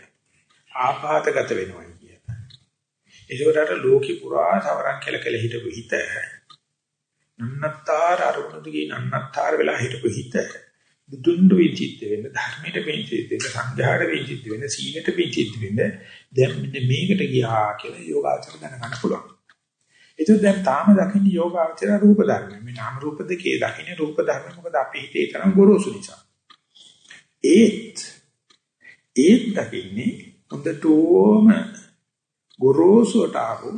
ආපాతගත වෙනවා කිය. ඒකට ලෝකේ පුරා සවරන් කෙල කෙල හිටපු හිත නන්නත්තර අරුණු දිගේ නන්නත්තර වෙලා හිටපු හිත බුදුන්ට විචිත්ත වෙන්න ධර්මයට විචිත්ත වෙන්න සංඝයාට විචිත්ත වෙන්න සීලයට විචිත්ත වෙන්න දැන් මෙන්න මේකට ගියා කියලා යෝගාචර දැනගන්න පුළුවන්. ඒක දැන් තාම දකින්න යෝගාචර රූප ධර්ම. මේ නාම රූප දෙකේ දකින්න රූප ධර්ම මොකද අපේ හිතේ තරම් ගොරෝසු නිසා. ඒත් ඒත් දකින්නේ හොඳටම ගොරෝසුට ආපු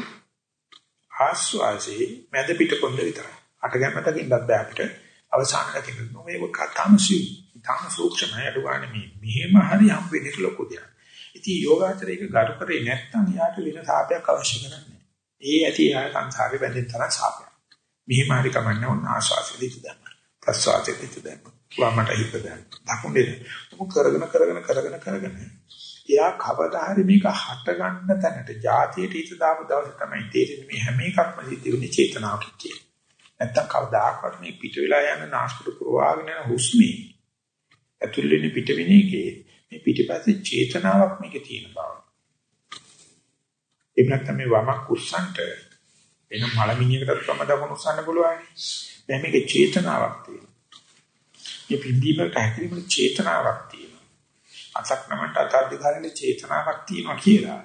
ආස්වාසේ මැද පිට කොන්ද විතරයි. අටගැම්ම දකින්නත් බෑ අපිට. අවසාන දකින්න මේක කතාමසි තාම සූක්ෂමයි අඩුවානේ මේ මෙහෙම හරි හම් වෙන්නේ ලොකු දෙයක්. ඉතින් යෝගාචරයක ගරු කරේ නැත්නම් යාට වෙන සාපයක් අවශ්‍ය කරන්නේ. ඒ ඇති යා සංසාරේ බැඳෙන තරම් සාපයක්. මෙහෙම හරි කමන්නේ ඕන ආශාසෙ දිට දැම්ම. ප්‍රසවාසෙ දිට දැම්ම. වමට හිත දැම්ම. දකුණේ මොක කරගෙන කරගෙන කරගෙන කරගෙන එයා කවදා හරි මේක හට ගන්න තැනට જાතියට හිත දාපු දවසේ තමයි තේරෙන්නේ මේ හැම එකක්ම සිද්ධ වෙන්නේ චේතනාවක් කියලා. නැත්තම් කවදාකවත් මේ පිට වෙලා යන නාස්පුඩු ප්‍රවාහගෙන යන හුස්මේ ඇතුල් වෙන පිට වෙන එකේ මේ පිටිපස්සේ චේතනාවක් මේකේ තියෙන බව. ඒ නැත්තම් මේ වමක් උස්සන්ට එන මලමිණියකටත් වම දකුණු උස්සන්න පුළුවන්. දැන් මේකේ චේතනාවක් තියෙනවා. මේ පිම්බීමකට හැකිරීමේ චේතනාවක් තියෙනවා. අසක් නමට අතාධිකාරයේ චේතනාවක් තියෙනවා කියලා.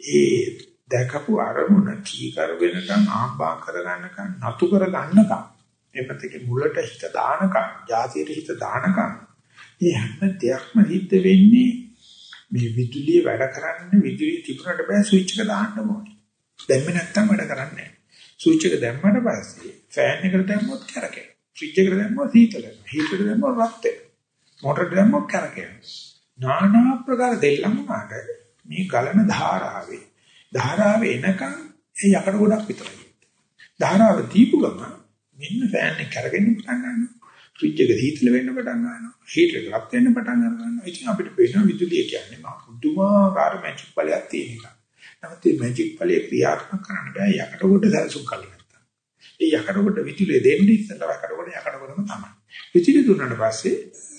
ඒ දැකපු අරමුණ කීකර වෙනකන් ආම්බා කරගන්නකන් නතු කරගන්නකන් මේ පැත්තේ මුලට හිත දානකන් ජාතියට හිත දානකන් මේ හැම දෙයක්ම හිත වෙන්නේ මේ විදුලිය වැඩ කරන්නේ විදුලිය තිබුණට බෑ ස්විච් එක දාන්න ඕනේ. දැම්මේ නැත්තම් වැඩ කරන්නේ ස්විච් එක දැම්මම පස්සේ ෆෑන් එකට දැම්මොත් කරකේ ස්විච් එකට දැම්මොත් සීතල වෙනවා. හීටර් දැම්මොත් රත් වෙනවා. මොටර් දැම්මොත් කරකේ නානා ප්‍රකාර දෙල්ලම මාට මේ ගලන ධාරාවේ ධාරාව එනකන් ඒ යකඩ ගොඩක් විතරයි. ධාරාව දීපු ගම මෙන්න ෆෑන් එක කරගෙන පටන් ගන්නවා. ෆ්‍රිජ් එක හීතල වෙන්න පටන් ගන්නවා. හීටර් එක රත් වෙන්න පටන් ගන්නවා. ඉතින් අපිට පේනවා විදුලිය කියන්නේ මා පුදුමාකාර මැජික් බලයක් තියෙන එක. නමුත් මේ මැජික් බලය ක්‍රියාත්මක කරන්න බෑ යකඩ ගොඩ සැලසුම් කරලා නැත්තම්. ඒ යකඩ ගොඩ විදුලිය දෙන්නේ ඉස්සෙල්ලා යකඩ ගොඩ යකඩ ගොඩම තමයි. විදුලිය දුන්නාට පස්සේ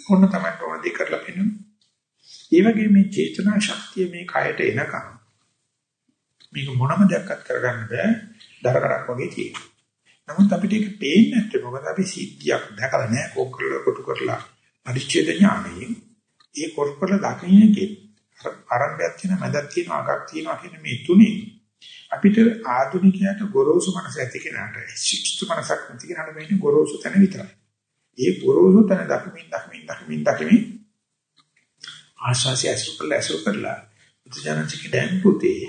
ඔන්න තමයි ඕන දෙයක් කරලා පෙන්නනවා. ඒ වගේ මේ චේතනා ශක්තිය මේ කයට එනකම් මේක මොනම දෙයක්වත් කරගන්න බෑ දරකරක් වගේ තියෙනවා. නමුත් අපිට ඒක පේන්නේ නැත්නම් මොකද අපි සිද්ධියක් දැකලා නැහැ කොක්කල කොටු කරලා පරිච්ඡේද ඥානයෙන් ඒ කොරකොල දකින්නකේ ආරම්භයක් තියෙන මැදක් තියෙන අගක් තියෙනවා කියන මේ තුනේ අපිට ආධුනිකයට ගොරෝසු මනස ඇති කෙනාට ශික්ෂිත මනසක් නැති කෙනාට මේක ගොරෝසු තැන විතරයි. ඒ ගොරෝසු තැන දක්මින් දක්මින් දක්මින් දක්මින් ආශාසි අසු කරලා අසු කරලා බුදුජානක දැන් පුතේ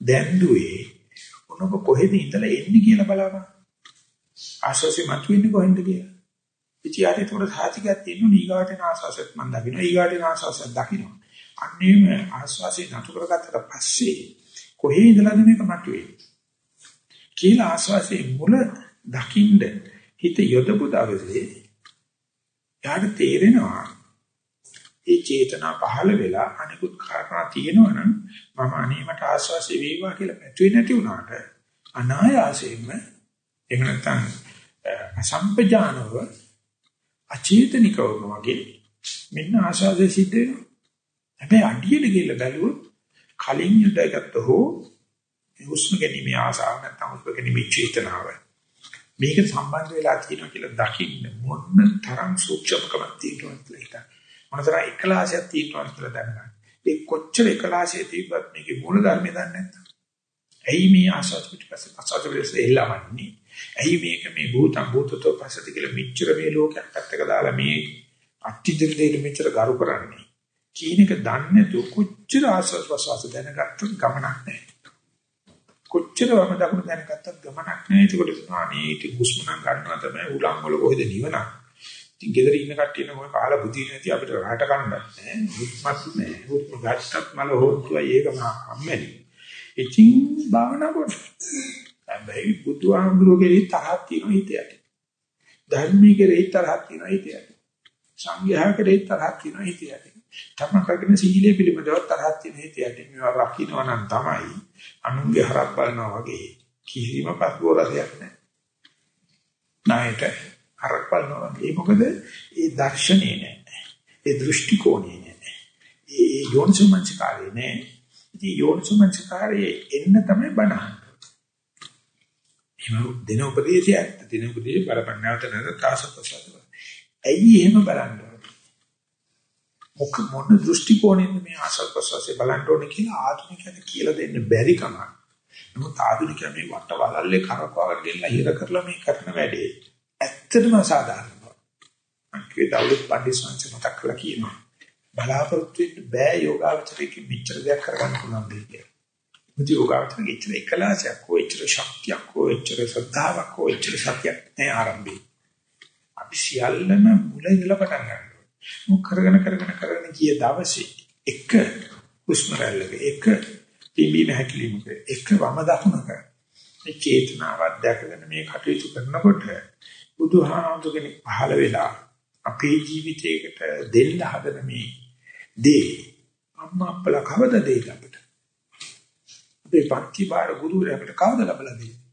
දැන් දුවේ ඔනක කොහෙද ඉඳලා එන්නේ කියලා බලපන්. ආශාසෙ මතුවෙන්නේ කොහෙන්ද කියලා. ඉතියාට ඒතකොට සාතිකයක් තියෙනවා ඊගාට ආශාසෙත් මන් දකින්න ඊගාට ආශාසෙත් දකින්න. අන්නේම ආශාසෙ නතු කරගත්තට පස්සේ කොහේ ඉඳලාද මේක මතුවේ. කියලා ආශාසෙ මුල දකින්න හිත යොදපු දවසේ යාට තේරෙනවා ඒ චේතනා පහළ වෙලා අනිකුත් කාරණා තියෙනවනම් මම අනේමට ආස්වාසිය වේවා කියලා පැතුවේ නැති වුණාට අනායාසයෙන්ම එහෙම නැත්නම් අසම්පජානව අචේතනිකව වගේ මෙන්න ආස්වාදයේ සිද්ධ වෙනවා. හැබැයි අඩියට ගිහලා බැලුවොත් කලින් යුදගත්ත හෝ හුස්ම ගැනීම ආසාව නැත්නම් හුස්ම ගැනීම චේතනාව මේක සම්බන්ධ වෙලා තියෙනවා කියලා දකින්න මොන තරම් සූක්ෂමකමක් තියෙනවද කියලා හිතන්න. මොනතරම් එකලාශයක් තියෙනවද කියලා දැනගන්න. ඒ කොච්චර එකලාශයේ තිබ්බත් මේකේ මූල ධර්මය දන්නේ නැත්නම්. ඇයි මේ ආසත් පිටපස්සේ පස්සට වෙලසේ එල්ලවන්නේ? ඇයි මේක මේ භූතම් භූතතෝ පස්සට කියලා මෙච්චර මේ ලෝකයක් පැත්තක දාලා මේ අත්‍යදිර දෙයට මෙච්චර ගරු කරන්නේ? කීන එක දන්නේ නැතු කොච්චර ආසස් ප්‍රසවාස දැනගත්තත් ගමනක් නැහැ. කොච්චර වම දකුණු දැනගත්තත් ගමනක් නැහැ. ඒකට අනේ ඉති හුස්ම නම් ගන්නවා තමයි උලංග වල කොහෙද නිවනක්. ඉතින් ගෙදර ඉන්න කට්ටිය නම් ඔය කාලා බුද්ධි නැති අපිට රහට කන්නත් නෑ. මුත්මත් නෑ. මුත්ම ගත්තත් මල හොත්තුයි ඒක මහා අම්මැලි. ඉතින් භාවනා කරන. හැබැයි බුදුහාමුදුරුවෝ කෙරෙහි තරහක් තියෙන හිතයට. ධර්මයේ කෙරෙහි තරහක් තියෙන හිතයට. සංඝයා කෙරෙහි තරහක් තියෙන හිතයට. තමකගෙන සීලය පිළිබඳව තරහක් තියෙන හිතයට. මේවා රකින්නවා නම් තමයි අනුන්ගේ හරක් බලනවා වගේ කිසිම පස්කෝරසයක් නෑ. නායට හරක් බලනවා වගේ. මොකද ඒ දර්ශනේ නෑ. ඒ දෘෂ්ටි කෝණේ නෑ. ඒ යෝනිසුමංසකාරේ නෑ. ඉතින් යෝනිසුමංසකාරේ එන්න තමයි බණහන්. එහෙම දෙන උපදේශයක් දෙන උපදේශ බලපන්නවත නැත තාසපසත. ඇයි එහෙම බලන්නේ? මොක මොන දෘෂ්ටි කෝණයෙන්ද මේ ආසල් ප්‍රසවාසය බලන්න ඕනේ කියලා ආධුනිකයන්ට කියලා දෙන්න බැරි කමක්. නමුත් ආධුනිකයන් මේ වට වලල්ලේ කරකවගෙන ගෙනලා හිර කරලා මේ කරන වැඩේ ඇත්තටම අසාධාරණයි. අන්තිමේ දවුලත් පඬිස්සන්ස මතක් කළා කියනවා. බලාපොරොත්තු වෙන්න බෑ යෝගාවචරයේ මෙච්චර දෙයක් කරගන්න පුළුවන් දෙයක් කියලා. මුති යෝගාවචරයේ ඉච්ඡර එකලාසයක් හෝ ඉච්ඡර ශක්තියක් හෝ ඉච්ඡර ශ්‍රද්ධාවක් හෝ ඉච්ඡර සතියක් නෑ ආරම්භේ. අපි සියල්ලම මුල ඉඳලා පටන් ගන්නවා. මොක කරගෙන කරගෙන කරගෙන ගිය දවසේ එක හුස්ම රැල්ලක එක පිම්බීම හැකිලිමක එක වම දකුණක මේ චේතනාවක් දැකගෙන මේ කටයුතු කරනකොට බුදුහාමුදුරනේ පහළ වෙලා අපේ ජීවිතයකට දෙන්න හදන මේ දේ අම්මා අප්පලා කවද දෙයි අපිට? අපේ පන්ති බාර ගුරුවරයාට කවද ලැබලා දෙන්නේ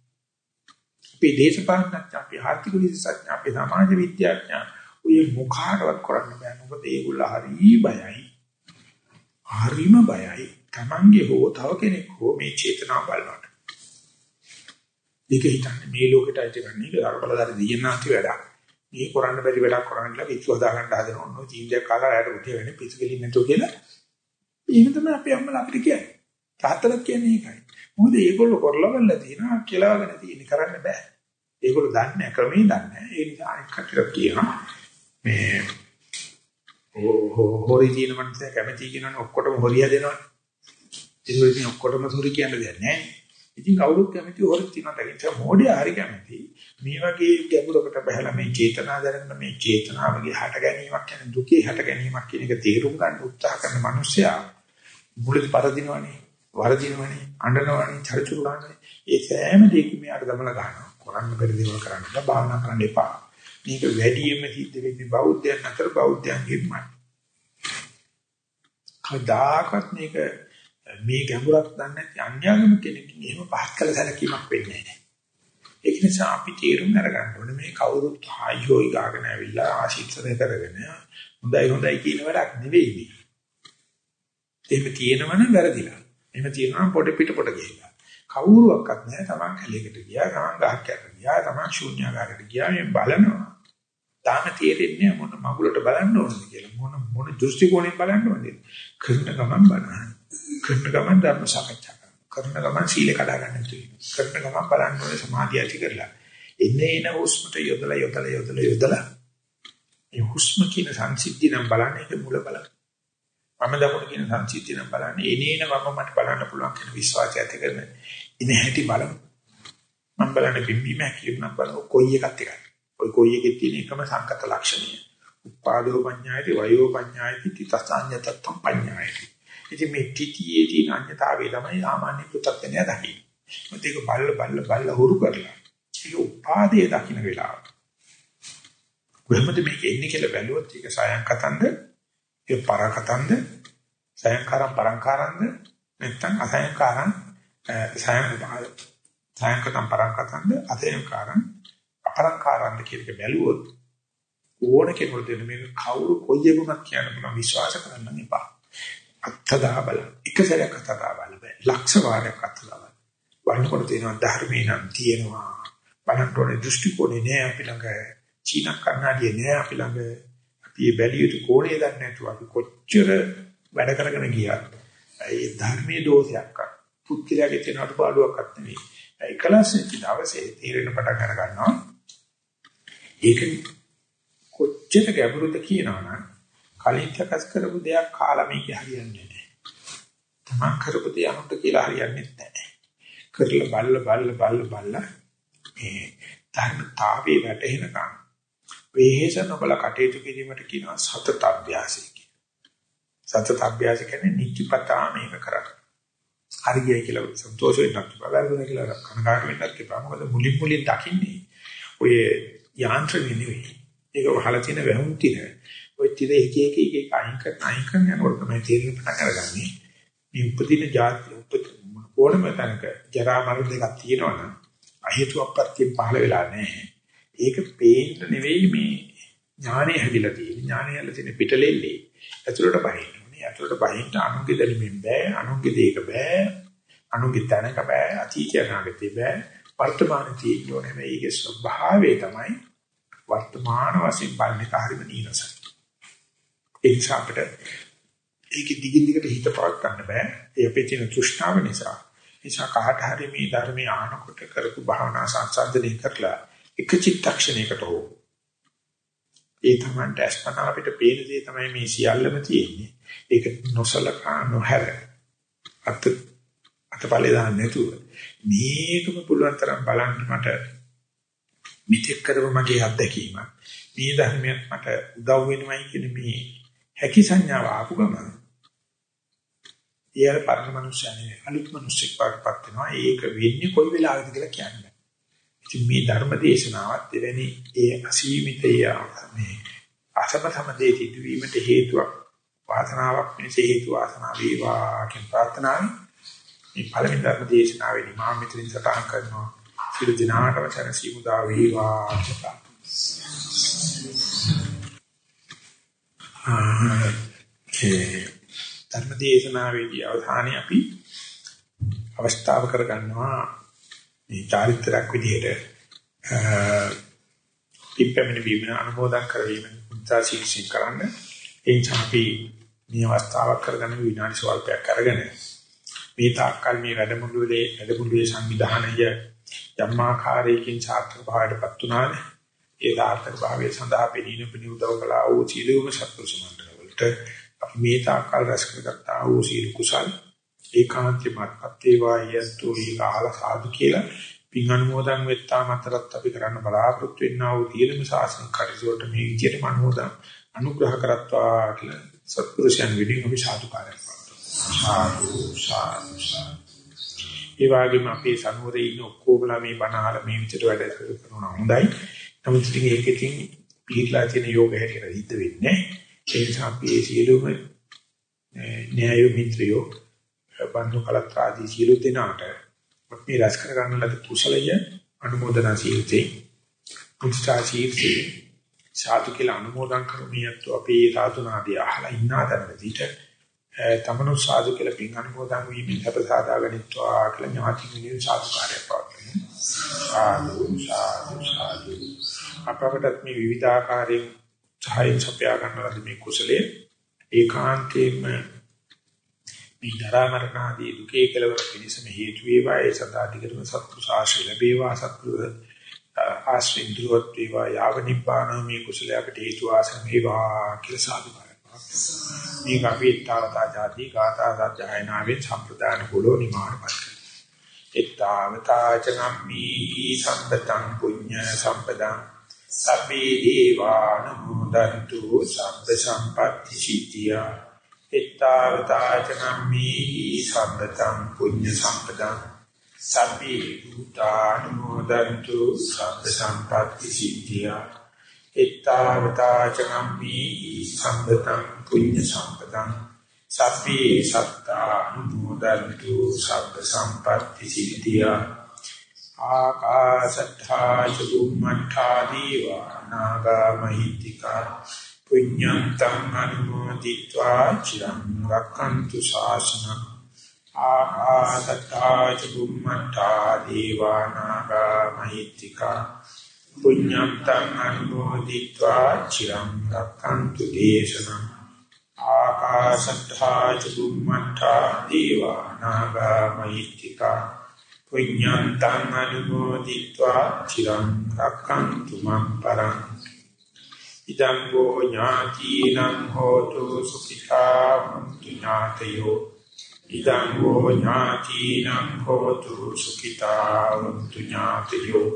අපේ දේශපාලනඥ අපේ ආර්ථික විද්‍යාඥ අපේ සමාජ විද්‍යාඥ ඔය මොකාටවත් කරන්න බෑ. මොකද ඒගොල්ලෝ හරි බයයි. හරිම බයයි. Tamange හෝ තව කෙනෙක් හෝ මේ චේතනාව බලනකොට ඒක හිතන්නේ. මේ ලෝකෙට ඇති කරන්නේ ඒක අරබලදාරි දියනාති වැඩක්. මේ කරන්න බැරි වැඩක් කරන්න කියලා පිස්සු හදා ගන්න හදන ඕනෝ. චීන්දයක් කාලා රැයට උටිය වෙන්නේ පිස්සු කෙලින් නැතුව කියලා. ඒක තමයි අපේ අම්මලා අපිට කියන්නේ. තාත්තලා කියන්නේ ඒකයි. මොකද ඒගොල්ලෝ කරලා බලලා තියෙනවා කියලාගෙන තියෙන්නේ. කරන්න බෑ. ඒගොල්ලෝ දන්නේ ක්‍රමේ දන්නේ ඒ නිසා අනිත් කටට කියනවා. මේ හොරි දින මනස කැමැති කියනවනේ ඔක්කොටම හොරිය දෙනවනේ. ඒක ඉතින් ඔක්කොටම හොරි කියන්න දෙයක් නැහැ. ඉතින් කවුරුත් කැමති හොරි තියනවා. දැන් මොඩිය හරි කැමති. මේ වගේ ගැඹුරකට බහලා මේ චේතනා දැනගෙන මේ චේතනාවගේ හට ගැනීමක් කියන දුකේ හට ගැනීමක් කියන එක තේරුම් ගන්න උත්සාහ කරන මිනිස්සයා මුලදී පරදිනවනේ වරදිනවනේ අඬනවනේ චරිචුරු ගන්නනේ ඒ සෑම දෙයකම යාට දමන ගන්නවා. කරන්න බැරි දේවල් කරන්න බෑ භාවනා කරන්න එපා. මේක වැඩියෙන්ම සිද්ධ වෙන්නේ බෞද්ධයන් අතර බෞද්ධයන්ගෙන්මයි. කවදාකවත් මේක මේ ගැඹුරක් දන්නේ නැති අන්‍යාගම කෙනෙක්ගෙන් එහෙම පහත් කළ සැලකීමක් වෙන්නේ නැහැ. ඒක නිසා අපි තීරුම් අරගන්න ඕනේ මේ කවුරුත් ආයෝයි ගාගෙන ඇවිල්ලා ආශිර්වාද කරගෙන හොඳයි හොඳයි කියන වැඩක් නෙවෙයි මේ. එහෙම තියෙනවනම් වැරදිලා. එහෙම තියෙනවනම් පොඩ පිට පොඩ ගිහිල්ලා. කවුරුවක්වත් නැහැ තමන් කැලේකට ගියා, තමන් ගහක් යට ගියා, තමන් ශූන්‍යාකාරයට ගියා මේ බලනවා. තාම තේරෙන්නේ මොන මගුලට බලන්න ඕනද කියලා. මොන මොන දෘෂ්ටි කෝණයෙන් බලන්න ඕනද? කරන ගමන් බලන්න. කරන ගමන් ධර්ම සාකච්ඡා කරන ගමන් සීල කඩා ගන්න තියෙනවා. කරන ගමන් බලන්න ඕනේ සමාධිය ඇති කරලා. එන්නේ එන හුස්මට යොදලා යොදලා යොදලා යොදලා. මේ හුස්ම කියන සංසිද්ධිය නම් බලන්න ඒක මුල බලන්න. මම දකුණ කියන සංසිද්ධිය නම් බලන්න. එනේන මම මට බලන්න පුළුවන් කියන විශ්වාසය ඇති කරන. ඉතින් හැටි බලමු. මම බලන්නේ බිම්බීම හැකිලිම නම් බලන කොයි එකත් එකයි. ඔය කොයි එකේ තියෙන එකම සංකත ලක්ෂණය. උපාදෝ පඤ්ඤායති වයෝ පඤ්ඤායති තිතසඤ්ඤතත්තම් පඤ්ඤායති. ඉතින් මේ තිතියේ තියෙන අන්‍යතාවය තමයි සාමාන්‍ය පුතත්ඥය දකින්නේ. මොකද ඒක බල්ල බල්ල බල්ල හුරු කරලා. ඒක උපාදයේ දකින්න වෙලාව. කොහොමද මේක එන්නේ කියලා බැලුවොත් ඒක සයන් කතන්ද, ඒක පරකතන්ද, සයන්කාරම් පරංකාරන්ද නැත්නම් අසයන්කාරම් සයන් සයන්කතම් පරංකතන්ද අසයන්කාරම් අපරංකාරන්ද කියන එක බැලුවොත් ඕන කෙනෙකුට දෙන්න මේක කවුරු කොයි එකුණක් කියන්න පුළුවන් විශ්වාස කරන්න එපා. අත්දා බලන්න. එක සැරයක් අත්දා බලන්න බෑ. ලක්ෂ වාරයක් අත්දා බලන්න. වන්නකොට තියෙනවා ධර්මේ නම් තියෙනවා. බලන්නෝනේ දෘෂ්ටි කෝණේ නෑ අපි ළඟ. චීන කන්නාඩිය නෑ අපි ළඟ. අපි බැලිය යුතු කෝණේ දන්නේ නැතුව අපි කොච්චර වැඩ කරගෙන ගියත් ඒ ධර්මයේ දෝෂයක් අත් පුත්තිලගේ තියෙන අඩුපාඩුවක්වත් නෙවෙයි. ඒකලස් දවසේ තීරණ පටන් ගන්න ගන්නවා. ඒක කොච්චර ගැඹුරුද කියනවනම් කලින් සකස් කරපු දෙයක් කාලා මේක හරියන්නේ නැහැ. තමන් කරපු දේ අනුන්ට කියලා හරියන්නේ නැහැ. කරලා බල්ල බල්ල බල්ල බල්ල මේ ධර්මතාවේ වැටෙනකම් වේහෙස නොබල කටයුතු කිරීමට කියනවා සතත අභ්‍යාසය කියලා. සතත අභ්‍යාස කියන්නේ නිත්‍යපතා මේක කරා. හරියයි කියලා සන්තෝෂ වෙන්නත් බැලුණා කියලා කනගාටු වෙන්නත් එපා. මොකද මුලින් මුලින් දකින්නේ ඔය යාන්ත්‍රණය නෙවෙයි. ඒක වහලා තියෙන වැහුම් තිර. ඔය තිර එක එක එක එක අයින් කරන අයින් කරන යනකොට තමයි තේරෙන්න පටන් අරගන්නේ. මේ උපදින જાති උපත ඕනම තැනක ජරා මරණ දෙකක් තියෙනවනම් අහේතු අපත්‍යයෙන් පහළ වෙලා නැහැ. ඒක පේන්න නෙවෙයි මේ ඥානෙ හැදිලා තියෙන්නේ. ඥානෙ හැදලා තියෙන පිටලෙල්ලේ. ඇතුළට බහින්න ඕනේ. ඇතුළට බහින්න අනුගේ දැනීමෙන් බෑ. අනුගේ දෙයක බෑ. අනුගේ තැනක බෑ. අතීතය අනාගතේ බෑ. වර්තමානයේ තියෙන්න ඕනේ. මේකේ ස්වභාවය තමයි වර්තමාන වශයෙන් බලන්නේ කාර්යම නීරසයි. ඒ නිසා අපිට ඒකේ දිගින් දිගට හිත පවත් ගන්න බෑ. ඒ අපේ තියෙන තෘෂ්ණාව නිසා. නිසා කාට හරි මේ ධර්මයේ ආනකොට කරපු භාවනා සංසන්දනය කරලා එක චිත්තක්ෂණයකට හෝ ඒ තමයි දැස්පන අපිට පේන දේ තමයි මේ සියල්ලම තියෙන්නේ. ඒක නොසලකා නොහැර අත අතපලේ දාන්න නැතුව මේකම පුළුවන් තරම් බලන්න මට මිත්‍යක් කරව මගේ අත්දැකීම. මේ ධර්මයක් මට උදව් වෙනවයි කියන මේ හැකි සංඥාව ආපු ගමන. ඊයර පරණ මනුස්සයනේ අලුත් මනුස්සෙක් පාටපත් වෙනවා. ඒක වෙන්නේ කොයි වෙලාවකද කියලා කියන්නේ. ඉතින් මේ ධර්ම දේශනාවත් එවැනි ඒ අසීමිතය මේ අසම සමදේ සිදුවීමට හේතුවක් වාසනාවක් මිස හේතු වාසනාව වේවා කියන ප්‍රාර්ථනාවයි මේ පළවෙනි ධර්ම දේශනාවේදී මා මෙතනින් සටහන් කරනවා සියලු දිනාටම සැනසීම උදා වේවා කියලා. ආ ධර්ම දේශනාවේදී අවධානය අපි අවස්ථාව කරගන්නවා මේ චාරිත්‍රාක් විදිහට. පිප්පෙමින වීම අනුමෝදන් කරවීම උත්සාහීසී කරන්න. ඒ අපි මේ අවස්ථාවක් කරගන්න විනාඩි සල්පයක් අරගෙන මේ තාක්කල් මේ වැඩමුළුවේ වැඩමුළුවේ සංවිධානය යම්මාකාරයකින් සාර්ථක භාවයටපත් උනානේ ඒ සාර්ථක භාවයේ සඳහා පෙනීන පිණි උදව් කළා වූ සීලුම සත්පුරුෂ මණ්ඩලවලට. අපි මේ තාක්කල් රැස් කරගත්තා වූ සීල කුසල් ඒකාන්තයටපත් වේවා යතු ඊගාල සාදු කියලා පින් අනුමෝදන් වෙත්තා මතරත් අපි කරන්න බලාපොරොත්තු වෙන්නා වූ තීරම ශාසන කටයුතු මේ විදියට අනුමෝදන් අනුග්‍රහ කරත්වා කියලා සත්පුරුෂයන් විදිහින් අපි සාදුකාරයක් සාදු සාදු සාදු. ඒ වගේම අපේ සනුවරේ ඉන්න ඔක්කොමලා මේ බණහල මේ විදිහට වැඩ කරනවා හොඳයි. නමුත් ඉතින් ඒකකින් පිළිලා තියෙන යෝග හැටියට හිත වෙන්නේ. ඒ නිසා අපි ඒ සියලුම න්‍යාය මිත්‍රයෝ බන්දු කලත් ආදී සියලු දෙනාට අපි රැස් කර ගන්න ලද කුසලය අනුමೋದනා සීලතේ පුත්‍යා සීලතේ සාදු කියලා අනුමෝදන් කරමියත් අපේ සාතුනාදී අහලා ඉන්නා තැනදීට තමනු සාදු කියලා පින් අනුමෝදන් වීමෙන් අප සාදාගනිත්වා කියලා ඥාති මිනිස් සාදුකාරයක් පවතින සාදු සාදු සාදු අපවටත් මේ විවිධාකාරයෙන් සහාය සපයා ගන්න ලද මේ කුසලයේ. ඒකාන්තයෙන්ම මේ දරා මරණ ආදී දුකේ කෙලවර පිණිසම හේතු වේවා. ඒ සදා දිගටම සත්පු සාශය ලැබේවා. සත්පු ආශ්‍රයෙන් දුරවත් වේවා. යාව නිබ්බාන මේ කුසලයකට හේතු ආසන වේවා කියලා සාදුකාරයක් මේ කපිට්ඨාවතා ජාති ගාථා සත්‍යයනාවේ සම්ප්‍රදාන කුලෝ නිමානපත් එත්තාවතා චනම්මි සම්පතං පුඤ්ඤ සම්පදං සබ්බේ දීවානුමෝදන්තු සබ්බ සම්පත්‍ති සිද්ධියා. එත්තාවතාචනම්මි සම්පතං පුඤ්ඤ සම්පතං සබ්බේ භූතානුමෝදන්තු සබ්බ සම්පත්‍ති සිද්ධියා. එත්තාවතාචනම්මි සම්පතං පුඤ්ඤ සම්පතං සබ්බේ සත්තානුමෝදන්තු සබ්බ සම්පත්‍ති සිද්ධියා. ආකාශත්තා චුම්මත්තා දීවා නාගමහිතිකා පුඤ්ඤන්තං අනුමෝදිत्वा චිරං රක්ඛන්තු ශාසනං ආකාශත්තා චුම්මත්තා දීවා නාගමහිතිකා පුඤ්ඤන්තං අනුමෝදිत्वा චිරං රක්ඛන්තු දේශනං ආකාශත්තා චුම්මත්තා දීවා නාගමහිතිකා පුඤ්ඤන්තං අනුමෝදිत्वा චිරං රක්ඛන්තු මං පරං. ඉදං ගෝ ඥාතිනං හෝතු සුඛිතා හොන්තු ඥාතයෝ. ඉදං ගෝ ඥාතිනං හෝතු සුඛිතා හොන්තු ඥාතයෝ.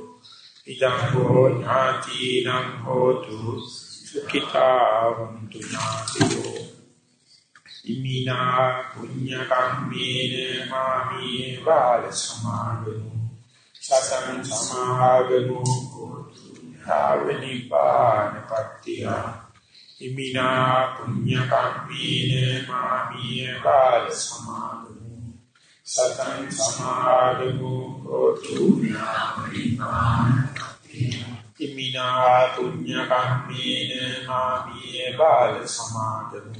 ඉදං ගෝ ඥාතිනං හෝතු සුඛිතා හොන්තු ඥාතයෝ. ඉමිනා පුඤ්ඤ කම්මේන මාමී බාල සමාගමු සතං සමාගමු ආවනිපාන පත්‍තිය ඉමිනා පුඤ්ඤ කම්මේන මාමිය කාල සමාදමු සතං සමාදමු හෝතු නාමිපාන ඉමිනා පුඤ්ඤ කම්මේන මාමිය කාල සමාදමු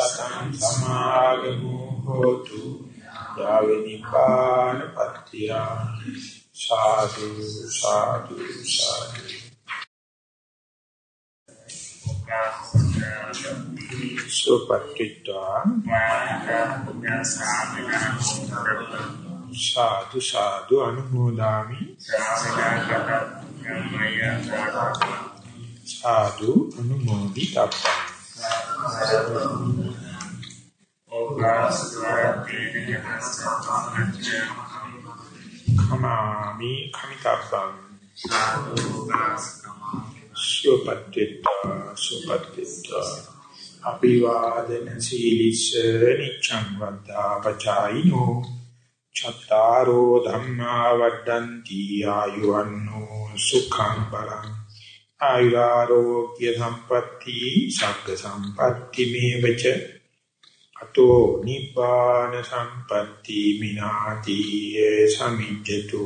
සතං සමාගමු හෝතු යාවනිපාන පත්‍තිය සාදු සාදු සාදු. Yeah. සුපත්තිත්වා. සාදු සාදු. අනුමෝදාමි. සාදු අනුමෝදි තබ්බං කමාමි කමිතබ්බං සුපත්තිත්වා සුපත්තිත්වා අභිවාදන සීලිස නිච්ඡං වද්දා පචායිනෝ චත්තාරෝ ධම්මා වඩ්ඩಂತಿ ආයුවන්නෝ සුඛං බලං ආයුරෝග්‍ය සම්පatti සග්ග සම්පatti මේවච. අතෝ නිපාන සම්පatti මිනාති සමිජ්ජතු.